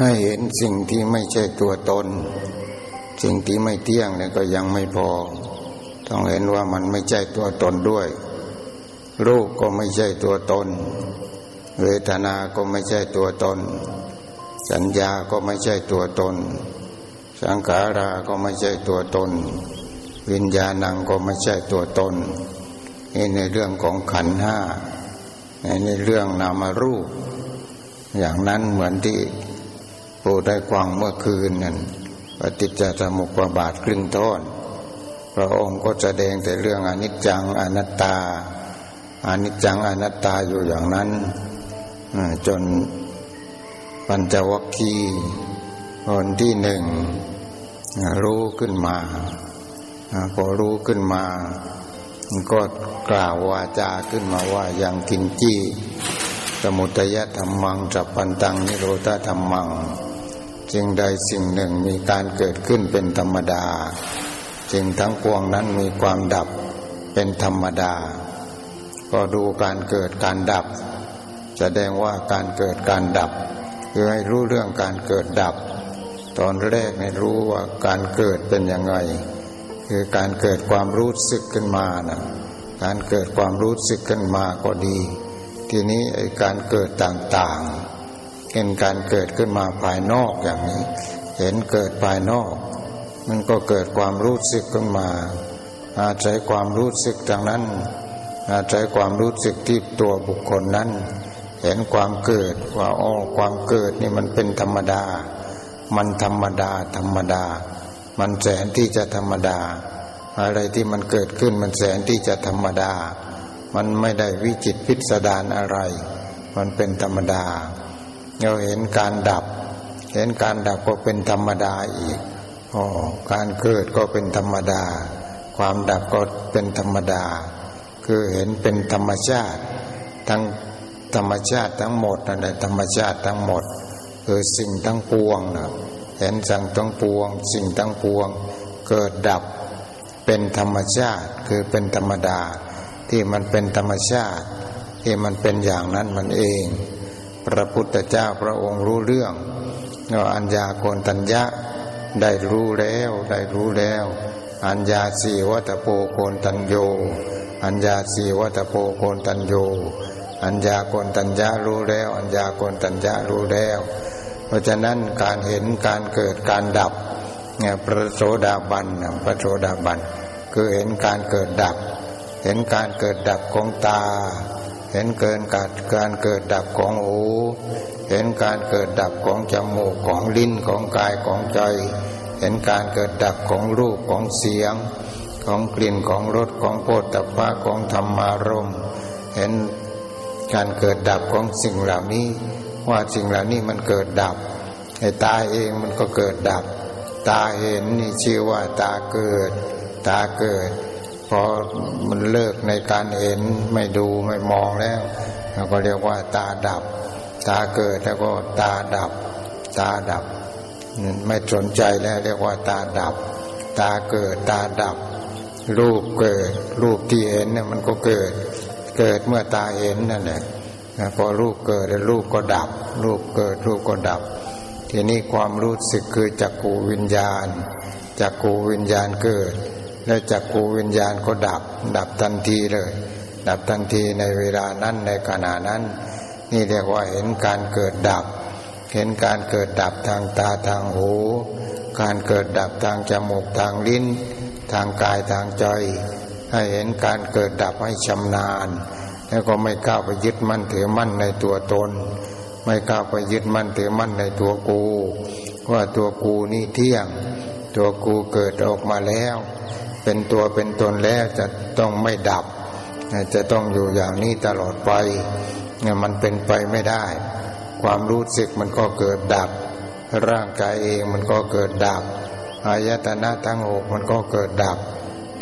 ให้เห็นสิ่งที่ไม่ใช่ตัวตน สิ่งที่ไม่เที่ยงเนี่ยก็ยังไม่พอ ต้องเห็นว่ามันไม่ใช่ตัวตนด้วย รูปก็ไม่ใช่ตัวตน เวทนา ก็ไม่ใช่ตัวตน สัญญาก็ไม่ใช่ตัวตน สังขารา ก็ไม่ใช่ตัวตน วิญญาณังก็ไม่ใช่ตัวตน นี่ในเรื่องของขันห้าในเรื่องนามรูป อย่างนั้นเหมือนที่ผู้ได้กวางเมื่อคืนนั่นปฏิจจสมุปบาทครึ่งท่อนพระองค์ก็แสดงแต่เรื่องอนิจจังอนัตตาอนิจจังอนัตตาอยู่อย่างนั้นจนปัญจวัคคีย์คนที่หนึ่งรู้ขึ้นมาพอรู้ขึ้นมา ก็กล่าววาจาขึ้นมาว่ายังกินจี้สมุทยธรรมังจับปันตังนิโรธาธรรมังจึงใดสิ่งหนึ่งมีการเกิดขึ้นเป็นธรรมดาจึงทั้งปวงนั้นมีความดับเป็นธรรมดา ก็ดูการเกิดการดับ แสดงว่าการเกิดการดับคือให้รู้เรื่องการเกิดดับ ตอนแรกให้รู้ว่าการเกิดเป็นยังไง คือการเกิดความรู้สึกขึ้นมานะการเกิดความรู้สึกขึ้นมาก็ดี ทีนี้ไอ้การเกิดต่างๆเห็นการเกิดขึ้นมาภายนอกอย่างนี้ เห็นเกิดภายนอก มันก็เกิดความรู้สึกขึ้นมา อาศัยความรู้สึกดังนั้น อาศัยความรู้สึกที่ตัวบุคคลนั้น เห็นความเกิดว่าอ๋อความเกิดนี่มันเป็นธรรมดา มันธรรมดาธรรมดา มันแสนที่จะธรรมดา อะไรที่มันเกิดขึ้นมันแสนที่จะธรรมดา มันไม่ได้วิจิตพิสดารอะไร มันเป็นธรรมดา เราเห็นการดับ เห็นการดับก็เป็นธรรมดาอีกอ๋อการเกิดก็เป็นธรรมดา ความดับก็เป็นธรรมดา คือเห็นเป็นธรรมชาติ ทั้งธรรมชาติทั้งหมดนั่นแหละธรรมชาติทั้งหมด คือสิ่งทั้งปวงนะ เห็นสั่งทั้งปวง สิ่งทั้งปวง เกิดดับเป็นธรรมชาติคือเป็นธรรมดา ที่มันเป็นธรรมชาติ ที่มันเป็นอย่างนั้นมันเอง พระพุทธเจ้าพระองค์รู้เรื่องว่าอัญญาโกนตัญญะได้รู้แล้วได้รู้แล้ว อัญญาสีวัตโปโกนตัญโย อัญญาสีวัตโปโกนตัญโย อัญญากนตัญญารู้แล้ว อัญญากนตัญญารู้แล้ว เพราะฉะนั้นการเห็นการเกิดการดับเนี่ยพระโสดาบันพระโสดาบันคือเห็นการเกิดดับ เห็นการเกิดดับของตา เห็นเกินการการเกิดดับของหูเห็นการเกิดดับของจมูกของลิ้นของกายของใจ เห็นการเกิดดับของรูปของเสียง ของกลิ่นของรสของโพธิภาของธรรมารมเห็นการเกิดดับของสิ่งเหล่านี้ ว่าสิ่งเหล่านี้มันเกิดดับไอ้ตาเองมันก็เกิดดับ ตาเห็นนี่ชื่อว่าตาเกิด ตาเกิดพอมันเลิกในการเห็นไม่ดูไม่มองแล้วเราก็เรียกว่าตาดับ ตาเกิดแล้วก็ตาดับ ตาดับ ไม่สนใจแล้วเรียกว่าตาดับ ตาเกิดตาดับ รูปเกิด รูปที่เห็นเนี่ยมันก็เกิด เกิดเมื่อตาเห็นนั่นแหละ พอรูปเกิดแล้วรูปก็ดับ รูปเกิดรูปก็ดับ ทีนี้ความรู้สึกคือจักกูวิญญาณจักกูวิญญาณเกิด แล้วจักกูวิญญาณก็ดับ ดับทันทีเลย ดับทันทีในเวลานั้นในขณะนั้น นี่เรียกว่าเห็นการเกิดดับ เห็นการเกิดดับทางตาทางหู การเกิดดับทางจมูกทางลิ้น ทางกายทางใจให้เห็นการเกิดดับให้ชำนาญ แล้วก็ไม่กล้าไปยึดมั่นถือมั่นในตัวตน ไม่กล้าไปยึดมั่นถือมั่นในตัวกู ว่าตัวกูนี่เที่ยง ตัวกูเกิดออกมาแล้ว เป็นตัวเป็นตนแล้วจะต้องไม่ดับ จะต้องอยู่อย่างนี้ตลอดไปเนี่ยมันเป็นไปไม่ได้ ความรู้สึกมันก็เกิดดับ ร่างกายเองมันก็เกิดดับอายตนะทั้งหกมันก็เกิดดับ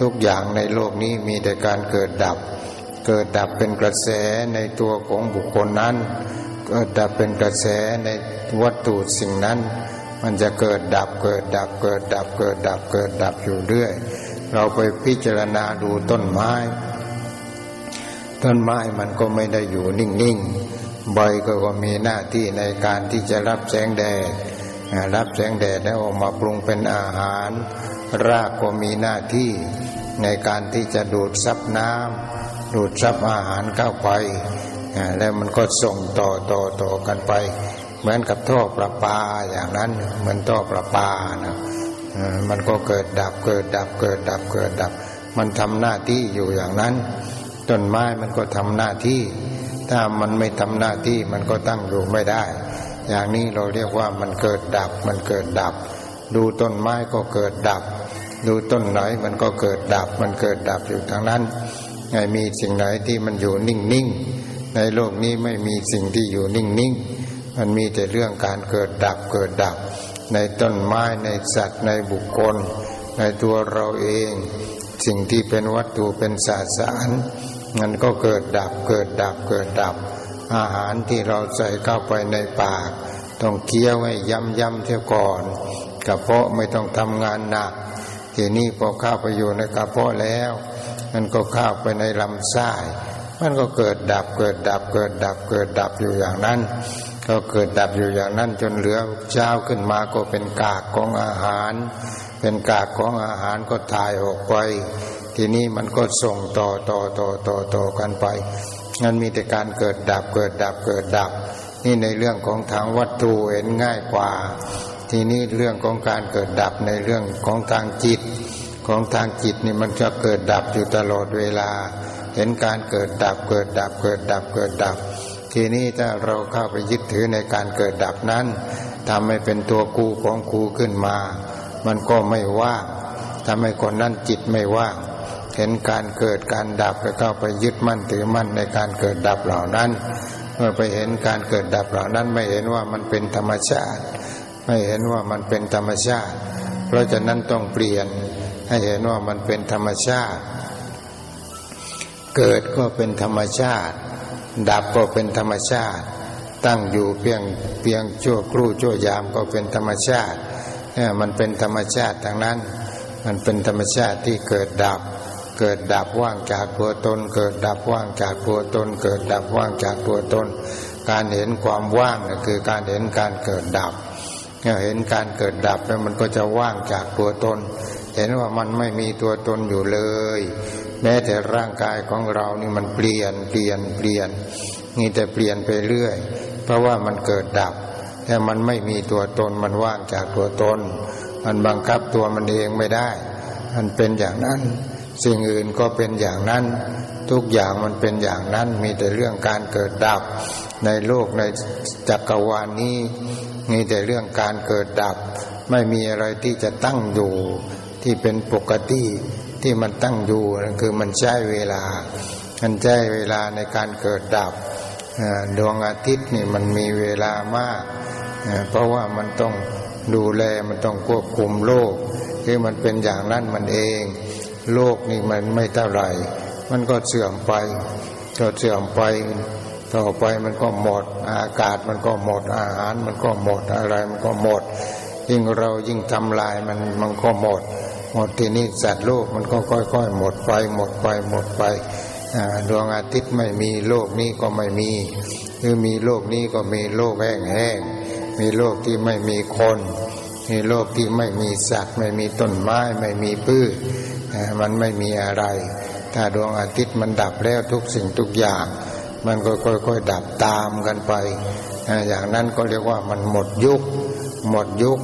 ทุกอย่างในโลกนี้มีแต่การเกิดดับ เกิดดับเป็นกระแสในตัวของบุคคลนั้น เกิดดับเป็นกระแสในวัตถุสิ่งนั้น มันจะเกิดดับเกิดดับเกิดดับเกิดดับเกิดดับอยู่เรื่อย เราไปพิจารณาดูต้นไม้ ต้นไม้มันก็ไม่ได้อยู่นิ่งๆใบก็ก็มีหน้าที่ในการที่จะรับแสงแดดรับแสงแดดแล้วออกมาปรุงเป็นอาหาร รากก็มีหน้าที่ในการที่จะดูดซับน้ำ ดูดซับอาหารเข้าไปแล้วมันก็ส่งต่อต่อต่อกันไป เหมือนกับท่อประปาอย่างนั้นเหมือนท่อประปานะมันก็เกิดดับเกิดดับเกิดดับเกิดดับ มันทำหน้าที่อยู่อย่างนั้นต้นไม้มันก็ทำหน้าที่ ถ้ามันไม่ทำหน้าที่มันก็ตั้งอยู่ไม่ได้ อย่างนี้เราเรียกว่ามันเกิดดับมันเกิดดับ ดูต้นไม้ก็เกิดดับ ดูต้นไหนมันก็เกิดดับ มันเกิดดับอยู่ทางนั้น มีสิ่งไหนที่มันอยู่นิ่งๆ ในโลกนี้ไม่มีสิ่งที่อยู่นิ่งๆ มันมีแต่เรื่องการเกิดดับเกิดดับ ในต้นไม้ในสัตว์ในบุคคล ในตัวเราเอง สิ่งที่เป็นวัตถุเป็นสสารมันก็เกิดดับเกิดดับเกิดดับ อาหารที่เราใส่เข้าไปในปาก ต้องเคี้ยวให้ย้ำย้ำเท่าก่อนกระเพาะไม่ต้องทำงานหนักทีนี้พอเข้าไปอยู่ในกระเพาะแล้ว มันก็เข้าไปในลำไส้มันก็เกิดดับเกิดดับเกิดดับเกิดดับอยู่อย่างนั้น ก็เกิดดับอยู่อย่างนั้นจนเหลือเช้าขึ้นมาก็เป็นกากของอาหาร เป็นกากของอาหารก็ถ่ายออกไป ทีนี้มันก็ส่งต่อต่อต่อต่อต่อกันไปมันมีแต่การเกิดดับเกิดดับเกิดดับ นี่ในเรื่องของทางวัตถุเห็นง่ายกว่า ทีนี้เรื่องของการเกิดดับในเรื่องของทางจิต ของทางจิตนี่มันจะเกิดดับอยู่ตลอดเวลา เห็นการเกิดดับเกิดดับเกิดดับเกิดดับ ทีนี้ถ้าเราเข้าไปยึดถือในการเกิดดับนั้นทำให้เป็นตัวกูของกูขึ้นมา มันก็ไม่ว่างทำให้คนนั้นจิตไม่ว่างเห็นการเกิดการดับแล้วก็ไปยึดมั่นถือมั่นในการเกิดดับเหล่านั้น เมื่อไปเห็นการเกิดดับเหล่านั้น ไม่เห็นว่ามันเป็นธรรมชาติ ไม่เห็นว่ามันเป็นธรรมชาติ เพราะฉะนั้นต้องเปลี่ยน ให้เห็นว่ามันเป็นธรรมชาติ เกิดก็เป็นธรรมชาติ ดับก็เป็นธรรมชาติ ตั้งอยู่เพียงเพียงชั่วครู่ชั่วยามก็เป็นธรรมชาติเนี่ยมันเป็นธรรมชาติทางนั้น มันเป็นธรรมชาติที่เกิดดับ เกิดดับว่างจากตัวตน เกิดดับว่างจากตัวตน เกิดดับว่างจากตัวตน การเห็นความว่างนี่คือการเห็นการเกิดดับเห็นการเกิดดับแล้วมันก็จะว่างจากตัวตน เห็นว่ามันไม่มีตัวตนอยู่เลย แม้แต่ร่างกายของเรานี่มันเปลี่ยนเปลี่ยนเปลี่ยนนี่แต่เปลี่ยนไปเรื่อย เพราะว่ามันเกิดดับ แต่มันไม่มีตัวตนมันว่างจากตัวตน มันบังคับตัวมันเองไม่ได้ มันเป็นอย่างนั้น สิ่งอื่นก็เป็นอย่างนั้น ทุกอย่างมันเป็นอย่างนั้นมีแต่เรื่องการเกิดดับ ในโลกในจักรวาลนี้มีแต่เรื่องการเกิดดับ ไม่มีอะไรที่จะตั้งอยู่ ที่เป็นปกติที่มันตั้งอยู่นั่นคือมันใช้เวลา มันใช้เวลาในการเกิดดับดวงอาทิตย์นี่มันมีเวลามาก เพราะว่ามันต้องดูแลมันต้องควบคุมโลกที่มันเป็นอย่างนั้นมันเอง โลกนี่มันไม่เท่าไหร่ มันก็เสื่อมไปก็เสื่อมไป ต่อไปมันก็หมด อากาศมันก็หมดอาหาร มันก็หมดอะไรมันก็หมด ยิ่งเรายิ่งทำลายมันมันก็หมด หมดทีนี้สัตว์โลกมันก็ค่อยๆ หมดไปหมดไปหมดไปดวงอาทิตย์ไม่มีโลกนี้ก็ไม่มีหรือมีโลกนี้ก็มีโลกแห้งๆมีโลกที่ไม่มีคน มีโลกที่ไม่มีสัตว์ ไม่มีต้นไม้ไม่มีพืชมันไม่มีอะไร ถ้าดวงอาทิตย์มันดับแล้วทุกสิ่งทุกอย่าง มันก็ค่อยๆดับตามกันไป อย่างนั้นก็เรียกว่ามันหมดยุค หมดยุค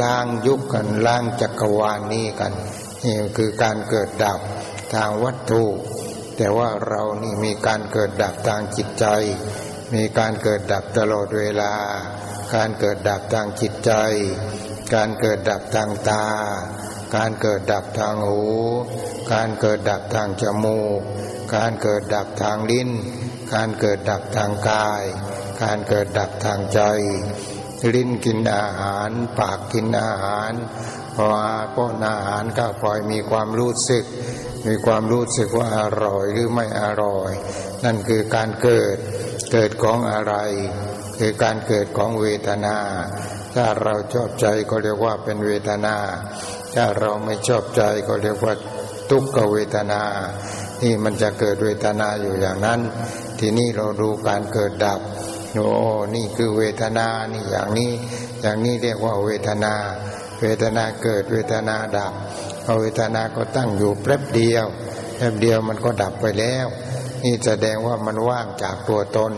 ล้างยุคกันล้างจักรวาลนี้กันนี่คือการเกิดดับทางวัตถุ แต่ว่าเรานี่มีการเกิดดับทางจิตใจ มีการเกิดดับตลอดเวลา การเกิดดับทางจิตใจ การเกิดดับทางตา การเกิดดับทางหู การเกิดดับทางจมูก การเกิดดับทางลิ้น การเกิดดับทางกาย การเกิดดับทางใจ ลิ้นกินอาหาร ปากกินอาหารพอป้อนอาหารก็ปล่อยมีความรู้สึก มีความรู้สึกว่าอร่อยหรือไม่อร่อย นั่นคือการเกิดเกิดของอะไร คือการเกิดของเวทนา ถ้าเราชอบใจก็เรียกว่าเป็นเวทนา ถ้าเราไม่ชอบใจก็เรียกว่าทุกขเวทนานี่มันจะเกิดเวทนาอยู่อย่างนั้น ทีนี้เราดูการเกิดดับ โอ้นี่คือเวทนานี่อย่างนี้ อย่างนี้เรียกว่าเวทนา เวทนาเกิดเวทนาดับเอาเวทนาก็ตั้งอยู่แป๊บเดียวแป๊บเดียวมันก็ดับไปแล้ว นี่แสดงว่ามันว่างจากตัวตน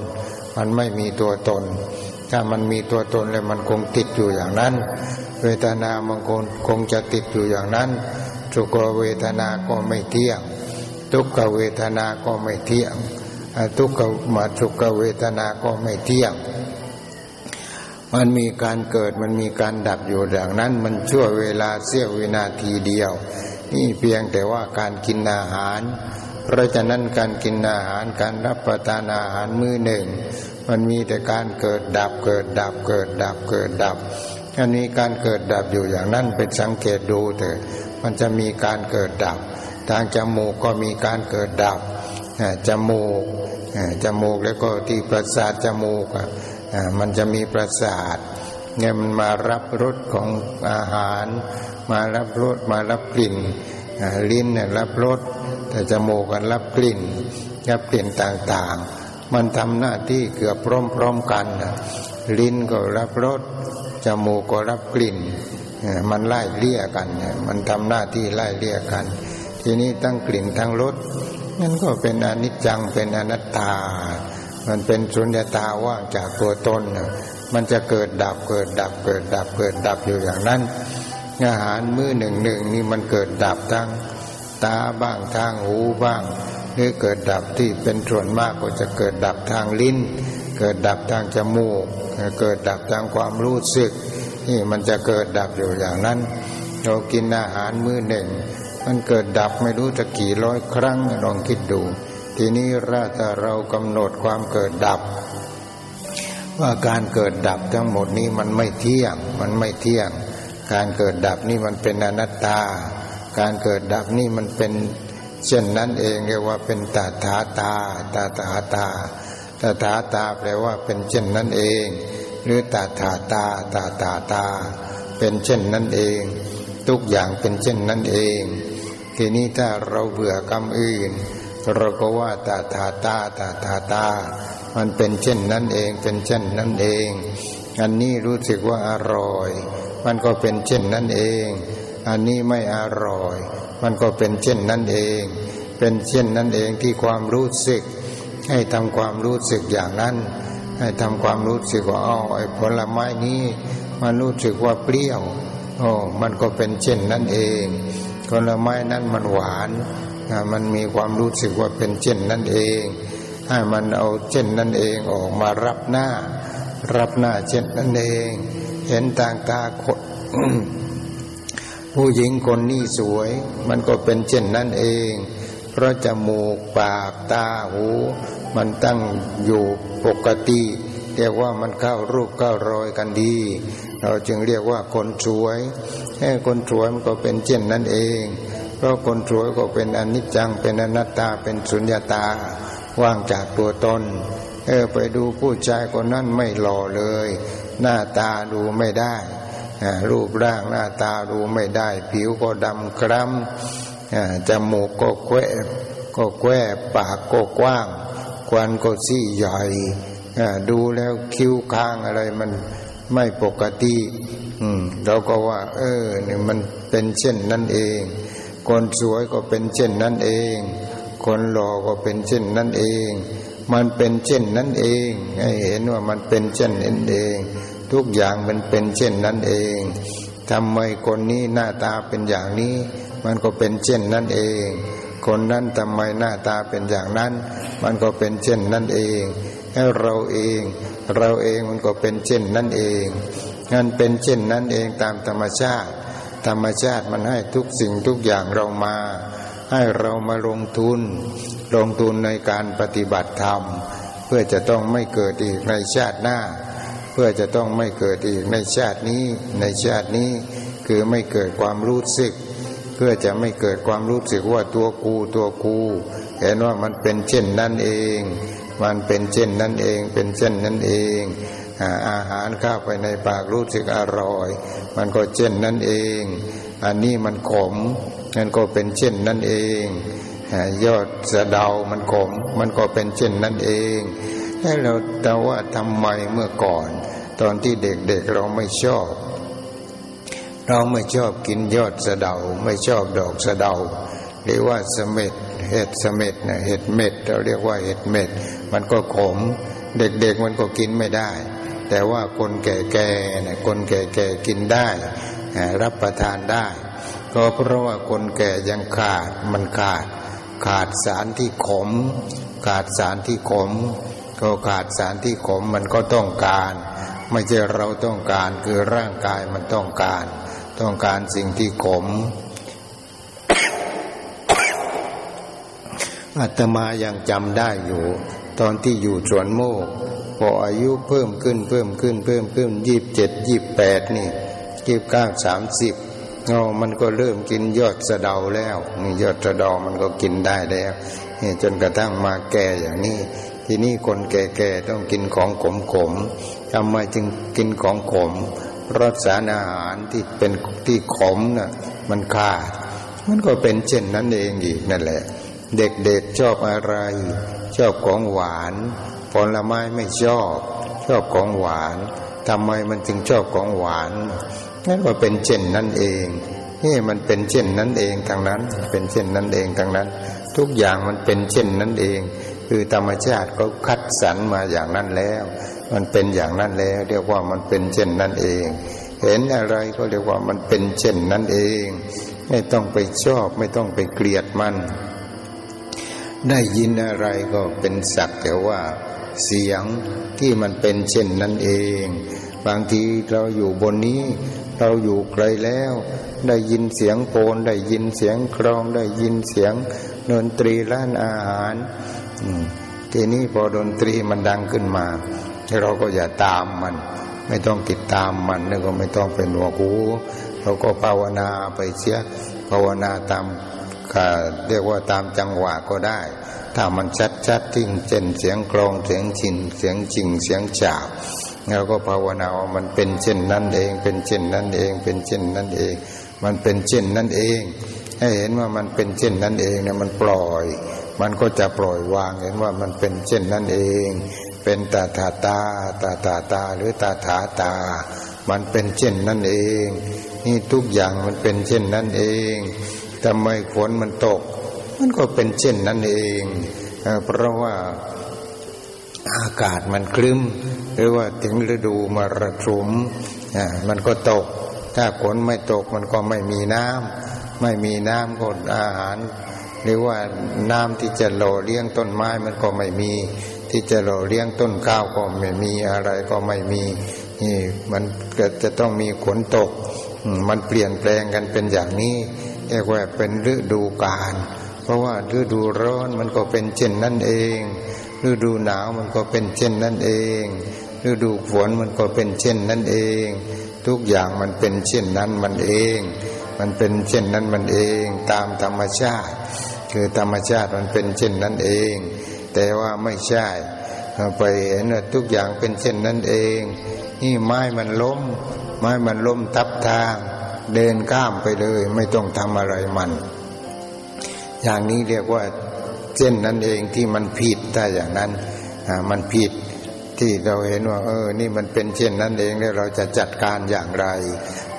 มันไม่มีตัวตน ถ้ามันมีตัวตนแล้วมันคงติดอยู่อย่างนั้น เวทนามันคงคงจะติดอยู่อย่างนั้นสุขเวทนาก็ไม่เที่ยงทุกขเวทนาก็ไม่เที่ยง ทุกขมาสุขเวทนาก็ไม่เที่ยง มันมีการเกิดมันมีการดับอยู่อย่างนั้น มันชั่วเวลาเสี้ยววินาทีเดียว นี่เพียงแต่ว่าการกินอาหาร เพราะฉะนั้นการกินอาหารการรับประทานอาหารมื้อหนึ่ง มันมีแต่การเกิดดับเกิดดับเกิดดับเกิดดับอันนี้การเกิดดับอยู่อย่างนั้นเป็นสังเกตดูเถอะมันจะมีการเกิดดับ ทางจมูกก็มีการเกิดดับ จมูกจมูกแล้วก็ที่ประสาทจมูกมันจะมีประสาทเนี่ยมันมารับรสของอาหาร มารับรสมารับกลิ่นลิ้นเนี่ยรับรสแต่จมูกกันรับกลิ่นรับกลิ่นต่างๆ มันทำหน้าที่เกือบพร้อมๆกันลิ้นก็รับรสจมูกก็รับกลิ่นมันไล่เลี่ยกัน มันทำหน้าที่ไล่เลี่ยกัน ทีนี้ตั้งกลิ่นทั้งรส นั่นก็เป็นอนิจจังเป็นอนัตตา มันเป็นสุญญตาว่างจากตัวตนมันจะเกิดดับเกิดดับเกิดดับเกิดดับอยู่อย่างนั้น อาหารมื้อหนึ่งหนึ่งนี่มันเกิดดับทางตาบ้างทางหูบ้างหรือเกิดดับที่เป็นส่วนมากก็จะเกิดดับทางลิ้น เกิดดับทางจมูก เกิดดับทางความรู้สึก นี่มันจะเกิดดับอยู่อย่างนั้น เรากินอาหารมื้อหนึ่ง มันเกิดดับไม่รู้จะกี่ร้อยครั้งลองคิดดู ทีนี้ราถ้าเรากำหนดความเกิดดับ ว่าการเกิดดับทั้งหมดนี้มันไม่เที่ยง มันไม่เที่ยง การเกิดดับนี่มันเป็นอนัตตา การเกิดดับนี่มันเป็นเช่นนั้นเองเรียกว่าเป็นตาถาตาตาถาตาตาถาตาแปลว่าเป็นเช่นนั้นเอง หรือตาถาตาตาตาตา เป็นเช่นนั้นเอง ทุกอย่างเป็นเช่นนั้นเอง ทีนี้ถ้าเราเบื่อกรรมอื่น เราก็ว่าตาตาตาตาตาตา มันเป็นเช่นนั้นเอง เป็นเช่นนั้นเอง อันนี้รู้สึกว่าอร่อย มันก็เป็นเช่นนั้นเอง อันนี้ไม่อร่อย มันก็เป็นเช่นนั้นเอง เป็นเช่นนั้นเองที่ความรู้สึก ให้ทำความรู้สึกอย่างนั้นให้ทำความรู้สึกว่าอ๋อไอ้ผลไม้นี้ มันรู้สึกว่าเปรี้ยว โอ้ มันก็เป็นเช่นนั้นเอง ลไม้นั้นมันหวานมันมีความรู้สึกว่าเป็นเช่นนั้นเอง ให้มันเอาเช่นนั้นเองออกมารับหน้า รับหน้าเช่นนั้นเอง เห็นต่างตาคนผู้หญิงคนนี้สวย มันก็เป็นเช่นนั้นเอง เพราะจมูกปากตาหู มันตั้งอยู่ปกติ เรียกว่ามันเข้ารูปเข้ารอยกันดี เราจึงเรียกว่าคนสวยแค่คนสวยมันก็เป็นเช่นนั้นเอง เพราะคนสวยก็เป็นอนิจจังเป็นอนัตตาเป็นสุญญาตาว่างจากตัวตนเออไปดูผู้ชายคนนั้นไม่หล่อเลย หน้าตาดูไม่ได้รูปร่างหน้าตาดูไม่ได้ ผิวก็ดำคล้ำจมูกก็แควก็แควปากก็กว้างควันก็ซี่ใหญ่ ดูแล้วคิ้วค้างอะไรมันไม่ปกติ อืม เราก็ว่า เออเนี่ยมันเป็นเช่นนั้นเอง คนสวยก็เป็นเช่นนั้นเอง คนหล่อก็เป็นเช่นนั้นเอง มันเป็นเช่นนั้นเองให้เห็นว่ามันเป็นเช่นนั้นเอง ทุกอย่างมันเป็นเช่นนั้นเองทำไมคนนี้หน้าตาเป็นอย่างนี้ มันก็เป็นเช่นนั้นเอง คนนั้นทำไมหน้าตาเป็นอย่างนั้น มันก็เป็นเช่นนั้นเอง ให้เราเอง เราเองมันก็เป็นเช่นนั้นเองนั่นเป็นเช่นนั้นเองตามธรรมชาติ ธรรมชาติมันให้ทุกสิ่งทุกอย่างเรามา ให้เรามาลงทุน ลงทุนในการปฏิบัติธรรม เพื่อจะต้องไม่เกิดอีกในชาติหน้า เพื่อจะต้องไม่เกิดอีกในชาตินี้ ในชาตินี้คือไม่เกิดความรู้สึก เพื่อจะไม่เกิดความรู้สึกว่าตัวกูตัวกู เห็นว่ามันเป็นเช่นนั้นเอง มันเป็นเช่นนั้นเอง เป็นเช่นนั้นเองอาหารเข้าไปในปากรู้สึกอร่อย มันก็เช่นนั้นเอง อันนี้มันขมนั่นก็เป็นเช่นนั้นเองยอดสะเดามันขม มันก็เป็นเช่นนั้นเองให้เราแต่ว่าทำไมเมื่อก่อน ตอนที่เด็กๆเเราไม่ชอบ เราไม่ชอบกินยอดสะเดา ไม่ชอบดอกสะเดาหรือว่าสเม็ดเห็ดสเม็ดนะเห็ดเม็ดเราเรียกว่าเห็ดเม็ด มันก็ขม เด็กๆมันก็กินไม่ได้ แต่ว่าคนแก่ๆเนี่ยคนแก่ๆกินได้ รับประทานได้ ก็เพราะว่าคนแก่ยังขาดมันขาด ขาดสารที่ขม ขาดสารที่ขม ก็ขาดสารที่ขมมันก็ต้องการ ไม่ใช่เราต้องการคือร่างกายมันต้องการ ต้องการสิ่งที่ขมอาตมายังจำได้อยู่ ตอนที่อยู่สวนโมกพออายุเพิ่มขึ้นเพิ่มขึ้นเพิ่มขึ้นยี่สิบเจ็ดยี่สิบแปดนี่ยี่บเก้าสามสิบเงามันก็เริ่มกินยอดสะเดาแล้วนี่ยอดสะเดามันก็กินได้แล้วจนกระทั่งมาแก่อย่างนี้ ทีนี้คนแก่ๆต้องกินของขมขมทำไมจึงกินของขมรสสารอาหารที่เป็นที่ขมน่ะมันขาด มันก็เป็นเช่นนั้นเองอีกนั่นแหละ เด็กๆชอบอะไร ชอบของหวานผลไม้ไม่ชอบ ชอบของหวานทำไมมันจึงชอบของหวานนั่นก็เป็นเช่นนั้นเองนี่มันเป็นเช่นนั้นเองทางนั้น เป็นเช่นนั้นเองทางนั้น ทุกอย่างมันเป็นเช่นนั้นเอง คือธรรมชาติเขาคัดสรรมาอย่างนั้นแล้ว มันเป็นอย่างนั้นแล้วเรียกว่ามันเป็นเช่นนั้นเอง เห็นอะไรก็เรียกว่ามันเป็นเช่นนั้นเอง ไม่ต้องไปชอบไม่ต้องไปเกลียดมัน ได้ยินอะไรก็เป็นสักแต่ว่า เสียงที่มันเป็นเช่นนั้นเอง บางทีเราอยู่บนนี้ เราอยู่ไกลแล้ว ได้ยินเสียงโปนได้ยินเสียงกรองได้ยินเสียงดนตรีร้านอาหารทีนี้พอดนตรีมันดังขึ้นมา เราก็อย่าตามมัน ไม่ต้องติดตามมันแล้วก็ไม่ต้องเป็นหัวกูเราก็ภาวนาไปเสียภาวนาตาม เรียกว่าตามจังหวะก็ได้ ถ้ามันชัดชัดทิ้งเช่นเสียงกรองเสียงชินเสียงจริงเสียงฉาบเราก็ภาวนาว่ามันเป็นเช่นนั้นเอง เป็นเช่นนั้นเอง เป็นเช่นนั้นเอง มันเป็นเช่นนั้นเอง ให้เห็นว่ามันเป็นเช่นนั้นเองเนี่ยมันปล่อย มันก็จะปล่อยวางเห็นว่ามันเป็นเช่นนั้นเอง เป็นตาตาตาตาตาตาหรือตาถาตา มันเป็นเช่นนั้นเอง นี่ทุกอย่างมันเป็นเช่นนั้นเอง ทำไมฝนมันตก มันก็เป็นเช่นนั้นเองเพราะว่าอากาศมันคลึ้ม หรือว่าถึงฤดูมาระชุมมันก็ตก ถ้าฝนไม่ตกมันก็ไม่มีน้ำไม่มีน้ำก็อาหาร หรือว่าน้ำที่จะหล่อเลี้ยงต้นไม้มันก็ไม่มี ที่จะหล่อเลี้ยงต้นข้าวก็ไม่มีอะไรก็ไม่มีนี่มันจะต้องมีฝนตก มันเปลี่ยนแปลงกันเป็นอย่างนี้ เรียกว่าเป็นฤดูกาลเพราะว่าฤดูร้อนมันก็เป็นเช่นนั้นเอง ฤดูหนาวมันก็เป็นเช่นนั้นเอง ฤดูฝนมันก็เป็นเช่นนั้นเอง ทุกอย่างมันเป็นเช่นนั้นมันเอง มันเป็นเช่นนั้นมันเอง ตามธรรมชาติ คือธรรมชาติมันเป็นเช่นนั้นเอง แต่ว่าไม่ใช่ไปเห็นว่าทุกอย่างเป็นเช่นนั้นเอง นี่ไม้มันล้ม ไม้มันล้มทับทาง เดินข้ามไปเลย ไม่ต้องทำอะไรมัน อย่างนี้เรียกว่าเส้นนั้นเองที่มันผิดถ้าอย่างนั้นมันผิดที่เราเห็นว่า เออ นี่มันเป็นเช่นนั้นเองแล้วเราจะจัดการอย่างไร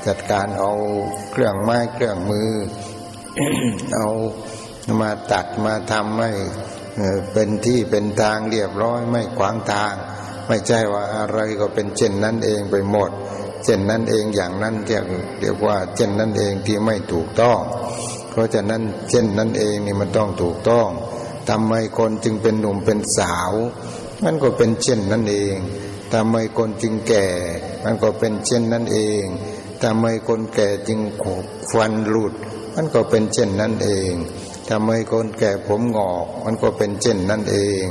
จัดการเอาเครื่องไม้เครื่องมือ เอามาตัดมาทำให้เป็นที่เป็นทางเรียบร้อยไม่ขวางทาง ไม่ใช่ว่าอะไรก็เป็นเช่นนั้นเองไปหมด เช่นนั้นเองอย่างนั้นเรียกเรียกว่าเช่นนั้นเองที่ไม่ถูกต้อง เพราะฉะนั้นเช่นนั้นเองนี่มันต้องถูกต้องทำไมคนจึงเป็นหนุ่มเป็นสาว มันก็เป็นเช่นนั้นเองทำไมคนจึงแก่ มันก็เป็นเช่นนั้นเองทำไมคนแก่จึงขบฟันหลุด มันก็เป็นเช่นนั้นเองทำไมคนแก่ผมงอก มันก็เป็นเช่นนั้นเอง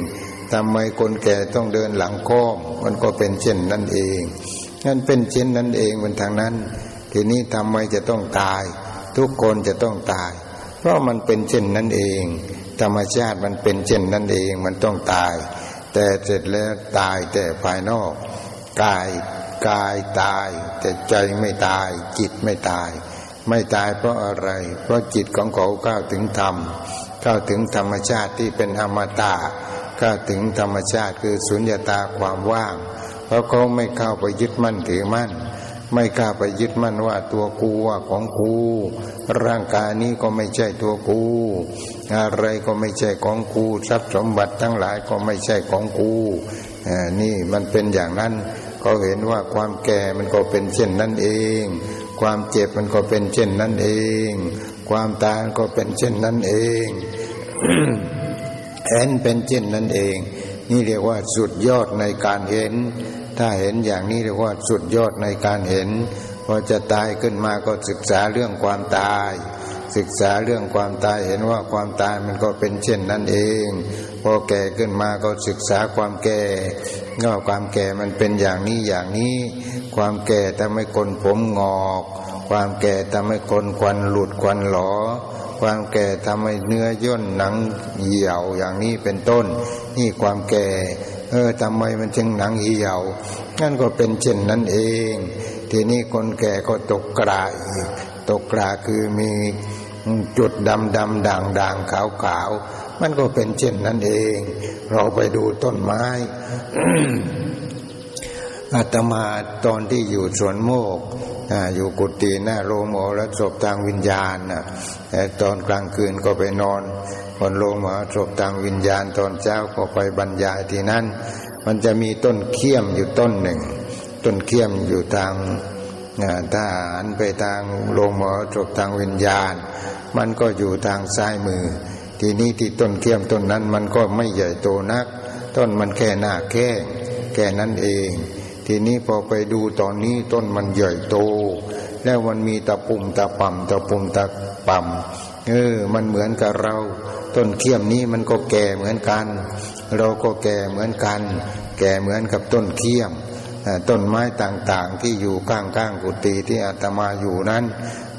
ทำไมคนแก่ต้องเดินหลังค้อมมันก็เป็นเช่นนั้นเอง นั่นเป็นเช่นนั้นเองมันทางนั้น ทีนี้ทำไมจะต้องตาย ทุกคนจะต้องตาย เพราะมันเป็นเช่นนั้นเอง ธรรมชาติมันเป็นเช่นนั้นเองมันต้องตาย แต่เสร็จแล้วตายแต่ภายนอกกายกายตาย แต่ใจไม่ตาย จิตไม่ตาย ไม่ตายเพราะอะไร เพราะจิตของเขาก้าวถึงธรรมเข้าวถึงธรรมชาติที่เป็นอมตะเข้าวถึงธรรมชาติคือสุญญตาความว่าง เพราะเขาไม่เข้าไปยึดมั่นถือมั่น ไม่กล้าไปยึดมั่นว่าตัวกูว่าของกู ร่างกายนี้ก็ไม่ใช่ตัวกู อะไรก็ไม่ใช่ของกูทรัพย์สมบัติทั้งหลายก็ไม่ใช่ของกูนี่มันเป็นอย่างนั้นเขาเห็นว่าความแก่มันก็เป็นเช่นนั้นเอง ความเจ็บมันก็เป็นเช่นนั้นเอง ความตายก็เป็นเช่นนั้นเองเห็นเป็นเช่นนั้นเอง นี่เรียกว่าสุดยอดในการเห็น ถ้าเห็นอย่างนี้เรียกว่าสุดยอดในการเห็น พอจะตายขึ้นมาก็ศึกษาเรื่องความตาย ศึกษาเรื่องความตายเห็นว่าความตายมันก็เป็นเช่นนั้นเอง พอแก่ขึ้นมาก็ศึกษาความแก่ก็ความแก่มันเป็นอย่างนี้อย่างนี้ ความแก่ทำให้คนผมงอก ความแก่ทำให้คนควันหลุดควันหลอ ความแก่ทำให้เนื้อย่นหนังเหี่ยวอย่างนี้เป็นต้น นี่ความแก่ เออทำไมมันจึงหนังเหี่ยวนั่นก็เป็นเช่นนั้นเอง ทีนี้คนแก่ก็ตกกระอีกตกกระคือมีจุดดำดำด่างด่างขาวขาวมันก็เป็นเช่นนั้นเอง เราไปดูต้นไม้อาตมาตอนที่อยู่สวนโมก อยู่กุฏิหน้าโรงหมอและศพทางวิญญาณนะแต่ตอนกลางคืนก็ไปนอนบนโรงหมอศพทางวิญญาณ ตอนเช้าก็ไปบรรยายที่นั่นมันจะมีต้นเขี้ยมอยู่ต้นหนึ่ง ต้นเขี้ยมอยู่ทางถ้าหันไปทางโรงหมอศพทางวิญญาณ มันก็อยู่ทางซ้ายมือ ทีนี้ที่ต้นเขี้ยมต้นนั้นมันก็ไม่ใหญ่โตนัก ต้นมันแค่หน้าแค่แค่นั้นเอง ทีนี้พอไปดูตอนนี้ต้นมันใหญ่โต แล้วมันมีตะปุ่มตะป่ำตะปุ่มตะป่ำเออ มันเหมือนกับเรา ต้นเขี้ยมนี้มันก็แก่เหมือนกัน เราก็แก่เหมือนกัน แก่เหมือนกับต้นเขี้ยมต้นไม้ต่างๆที่อยู่ข้างๆกุฏิที่อาตมาอยู่นั้น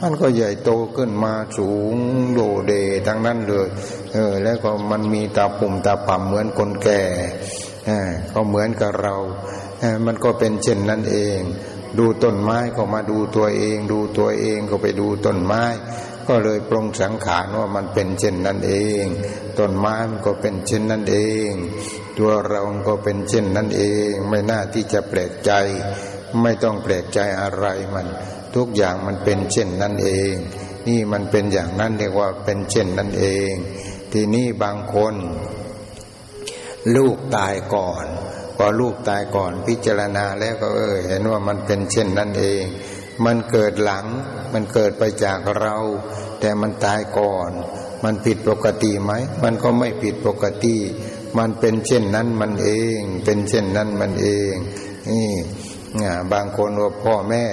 มันก็ใหญ่โตขึ้นมาสูงโดเดทั้งนั้นเลยเออแล้วก็มันมีตาปุ่มตาป่ำเหมือนคนแก่ก็เหมือนกับเรา มันก็เป็นเช่นนั้นเอง ดูต้นไม้ก็มาดูตัวเอง ดูตัวเองก็ไปดูต้นไม้ ก็เลยปรงสังขารว่ามันเป็นเช่นนั้นเอง ต้นไม้มันก็เป็นเช่นนั้นเอง ตัวเราก็เป็นเช่นนั้นเอง ไม่น่าที่จะแปลกใจ ไม่ต้องแปลกใจอะไรมัน ทุกอย่างมันเป็นเช่นนั้นเอง นี่มันเป็นอย่างนั้นเรียกว่าเป็นเช่นนั้นเอง ทีนี้บางคน ลูกตายก่อน พอลูกตายก่อนพิจารณาแล้วก็เออ เห็นว่ามันเป็นเช่นนั้นเอง มันเกิดหลัง มันเกิดไปจากเรา แต่มันตายก่อน มันผิดปกติไหม มันก็ไม่ผิดปกติ มันเป็นเช่นนั้นมันเอง เป็นเช่นนั้นมันเอง นี่บางคนว่าพ่อแม่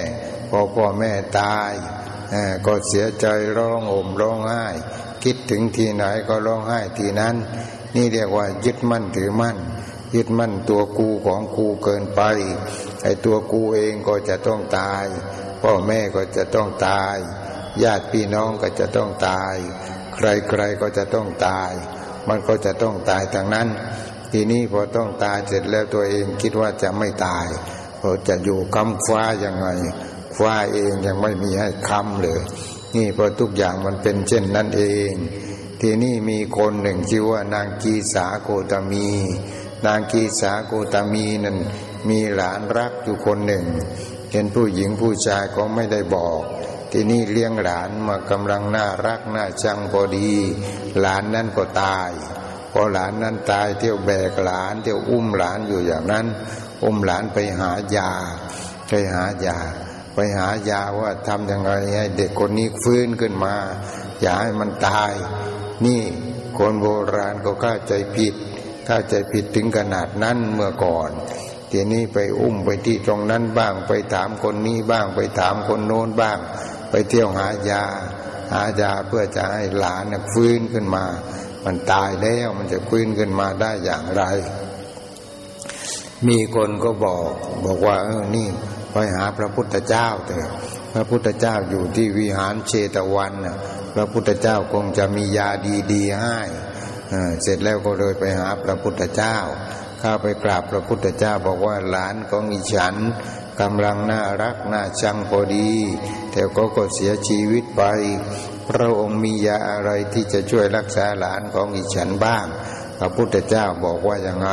พอพ่อแม่ตายก็เสียใจร้องโอมร้องไห้ คิดถึงทีไหนก็ร้องไห้ทีนั้น นี่เรียกว่ายึดมั่นถือมั่น ยึดมั่นตัวกูของกูเกินไป ไอ้ตัวกูเองก็จะต้องตาย พ่อแม่ก็จะต้องตาย ญาติพี่น้องก็จะต้องตาย ใครๆก็จะต้องตาย มันก็จะต้องตายทางนั้น ทีนี้พอต้องตายเสร็จแล้วตัวเองคิดว่าจะไม่ตายพอจะอยู่คำฟ้ายังไงฟ้าเองยังไม่มีให้คำเลย นี่พอทุกอย่างมันเป็นเช่นนั้นเอง ทีนี้มีคนหนึ่งชื่อว่านางกีสาโกตมี นางกีสาโกตามีนั้นมีหลานรักอยู่คนหนึ่ง เห็นผู้หญิงผู้ชายก็ไม่ได้บอก ที่นี้เลี้ยงหลานมากำลังน่ารักน่าชังพอดี หลานนั้นก็ตายพอหลานนั้นตายเที่ยวแบกหลานเที่ยวอุ้มหลานอยู่อย่างนั้น อุ้มหลานไปหายาไปหายา ไปหายาว่าทำยังไงให้เด็กคนนี้ฟื้นขึ้นมา อย่าให้มันตาย นี่คนโบราณก็เข้าใจผิด ถ้าใจผิดถึงขนาดนั้นเมื่อก่อนทีนี้ไปอุ้มไปที่ตรงนั้นบ้าง ไปถามคนนี้บ้าง ไปถามคนโน้นบ้าง ไปเที่ยวหายา หายาเพื่อจะให้หลานฟื้นขึ้นมา มันตายแล้วมันจะฟื้นขึ้นมาได้อย่างไร มีคนก็บอก บอกว่า เออนี่ไปหาพระพุทธเจ้าเถอะพระพุทธเจ้าอยู่ที่วิหารเชตวันพระพุทธเจ้าคงจะมียาดีๆให้ เสร็จแล้วก็เลยไปหาพระพุทธเจ้า ข้าไปกราบพระพุทธเจ้าบอกว่าหลานของอีฉันกำลังน่ารักน่าชังพอดี แต่ก็ก็เสียชีวิตไป พระองค์มียาอะไรที่จะช่วยรักษาหลานของอิฉันบ้าง พระพุทธเจ้าบอกว่าอย่างไร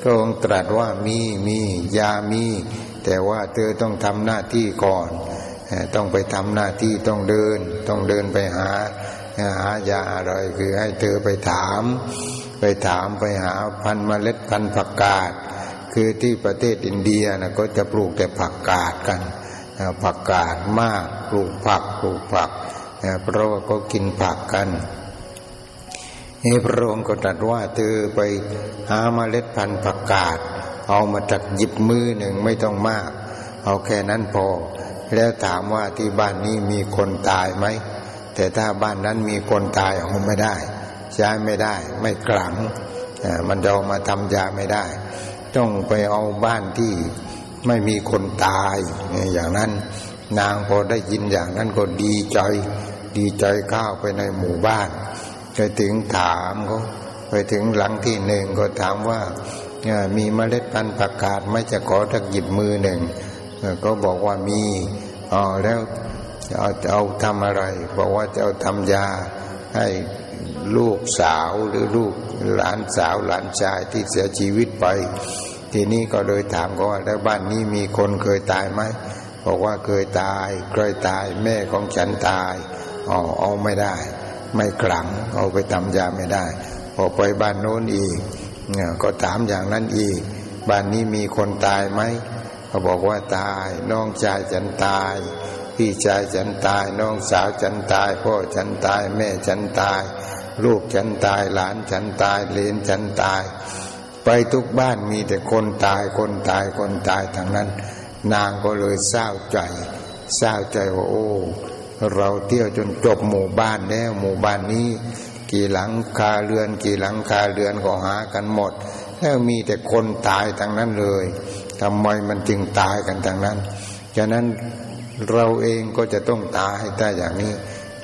พระองค์ตรัสว่ามีมียามี แต่ว่าเธอต้องทำหน้าที่ก่อน ต้องไปทำหน้าที่ต้องเดิน ต้องเดินไปหา หายาอะไรคือให้เธอไปถาม ไปถามไปหาพันเมล็ดพันผักกาดคือที่ประเทศอินเดียนะก็จะปลูกแต่ผักกาดกันผักกาดมากปลูกผักปลูกผักเพราะว่าก็กินผักกันนี่พระองค์ก็ตรัสว่าเธอไปหาเมล็ดพันธุ์ผักกาดเอามาจากหยิบมือหนึ่งไม่ต้องมาก เอาแค่นั้นพอ แล้วถามว่าที่บ้านนี้มีคนตายไหม แต่ถ้าบ้านนั้นมีคนตายเอาไม่ได้ ใช้ไม่ได้ ไม่กลังมันจะเอามาทำยาไม่ได้ ต้องไปเอาบ้านที่ไม่มีคนตายอย่างนั้น นางพอได้ยินอย่างนั้นก็ดีใจ ดีใจเข้าไปในหมู่บ้านไปถึงถามเขาไปถึงหลังที่หนึ่งก็ถามว่ามีเมล็ดพันธุ์ผักกาดไม่จะขอทักหยิบมือหนึ่งก็บอกว่ามีอ๋อแล้ว เอาเอาทำอะไร บอกว่าจะเอาทำยาให้ลูกสาวหรือลูกหลานสาวหลานชายที่เสียชีวิตไป ทีนี้ก็เลยถามเขาว่าแล้วบ้านนี้มีคนเคยตายไหมบอกว่าเคยตายเคยตายแม่ของฉันตายอ๋อเอาไม่ได้ ไม่กลังเอาไปทำยาไม่ได้พอไปบ้านโน้นอีกเนี่ยก็ถามอย่างนั้นอีก บ้านนี้มีคนตายไหมเขาบอกว่าตายน้องชายฉันตาย พี่ชายฉันตาย น้องสาวฉันตาย พ่อฉันตาย แม่ฉันตาย ลูกฉันตาย หลานฉันตายเลนฉันตาย ไปทุกบ้านมีแต่คนตายคนตายคนตายทั้งนั้น นางก็เลยเศร้าใจเศร้าใจว่าโอ้เราเที่ยวจนจบหมู่บ้านแล้วหมู่บ้านนี้ กี่หลังคาเรือน กี่หลังคาเรือนก็หากันหมด แล้วมีแต่คนตายทั้งนั้นเลยทำไมมันจึงตายกันทั้งนั้นฉะนั้น เราเองก็จะต้องตายตายอย่างนี้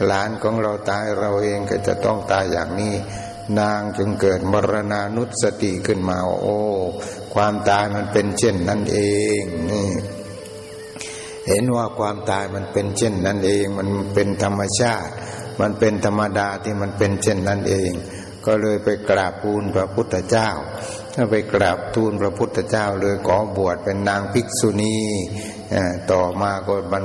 หลานของเราตายเราเองก็จะต้องตายอย่างนี้ นางจึงเกิดมรณานุสติขึ้นมา โอ้ ความตายมันเป็นเช่นนั้นเองนี่เห็นว่าความตายมันเป็นเช่นนั้นเอง มันเป็นธรรมชาติ มันเป็นธรรมดาที่มันเป็นเช่นนั้นเอง ก็เลยไปกราบปูนพระพุทธเจ้า ก็ไปกราบทูลพระพุทธเจ้าเลยขอบวชเป็นนางภิกษุณีต่อมาก็บรร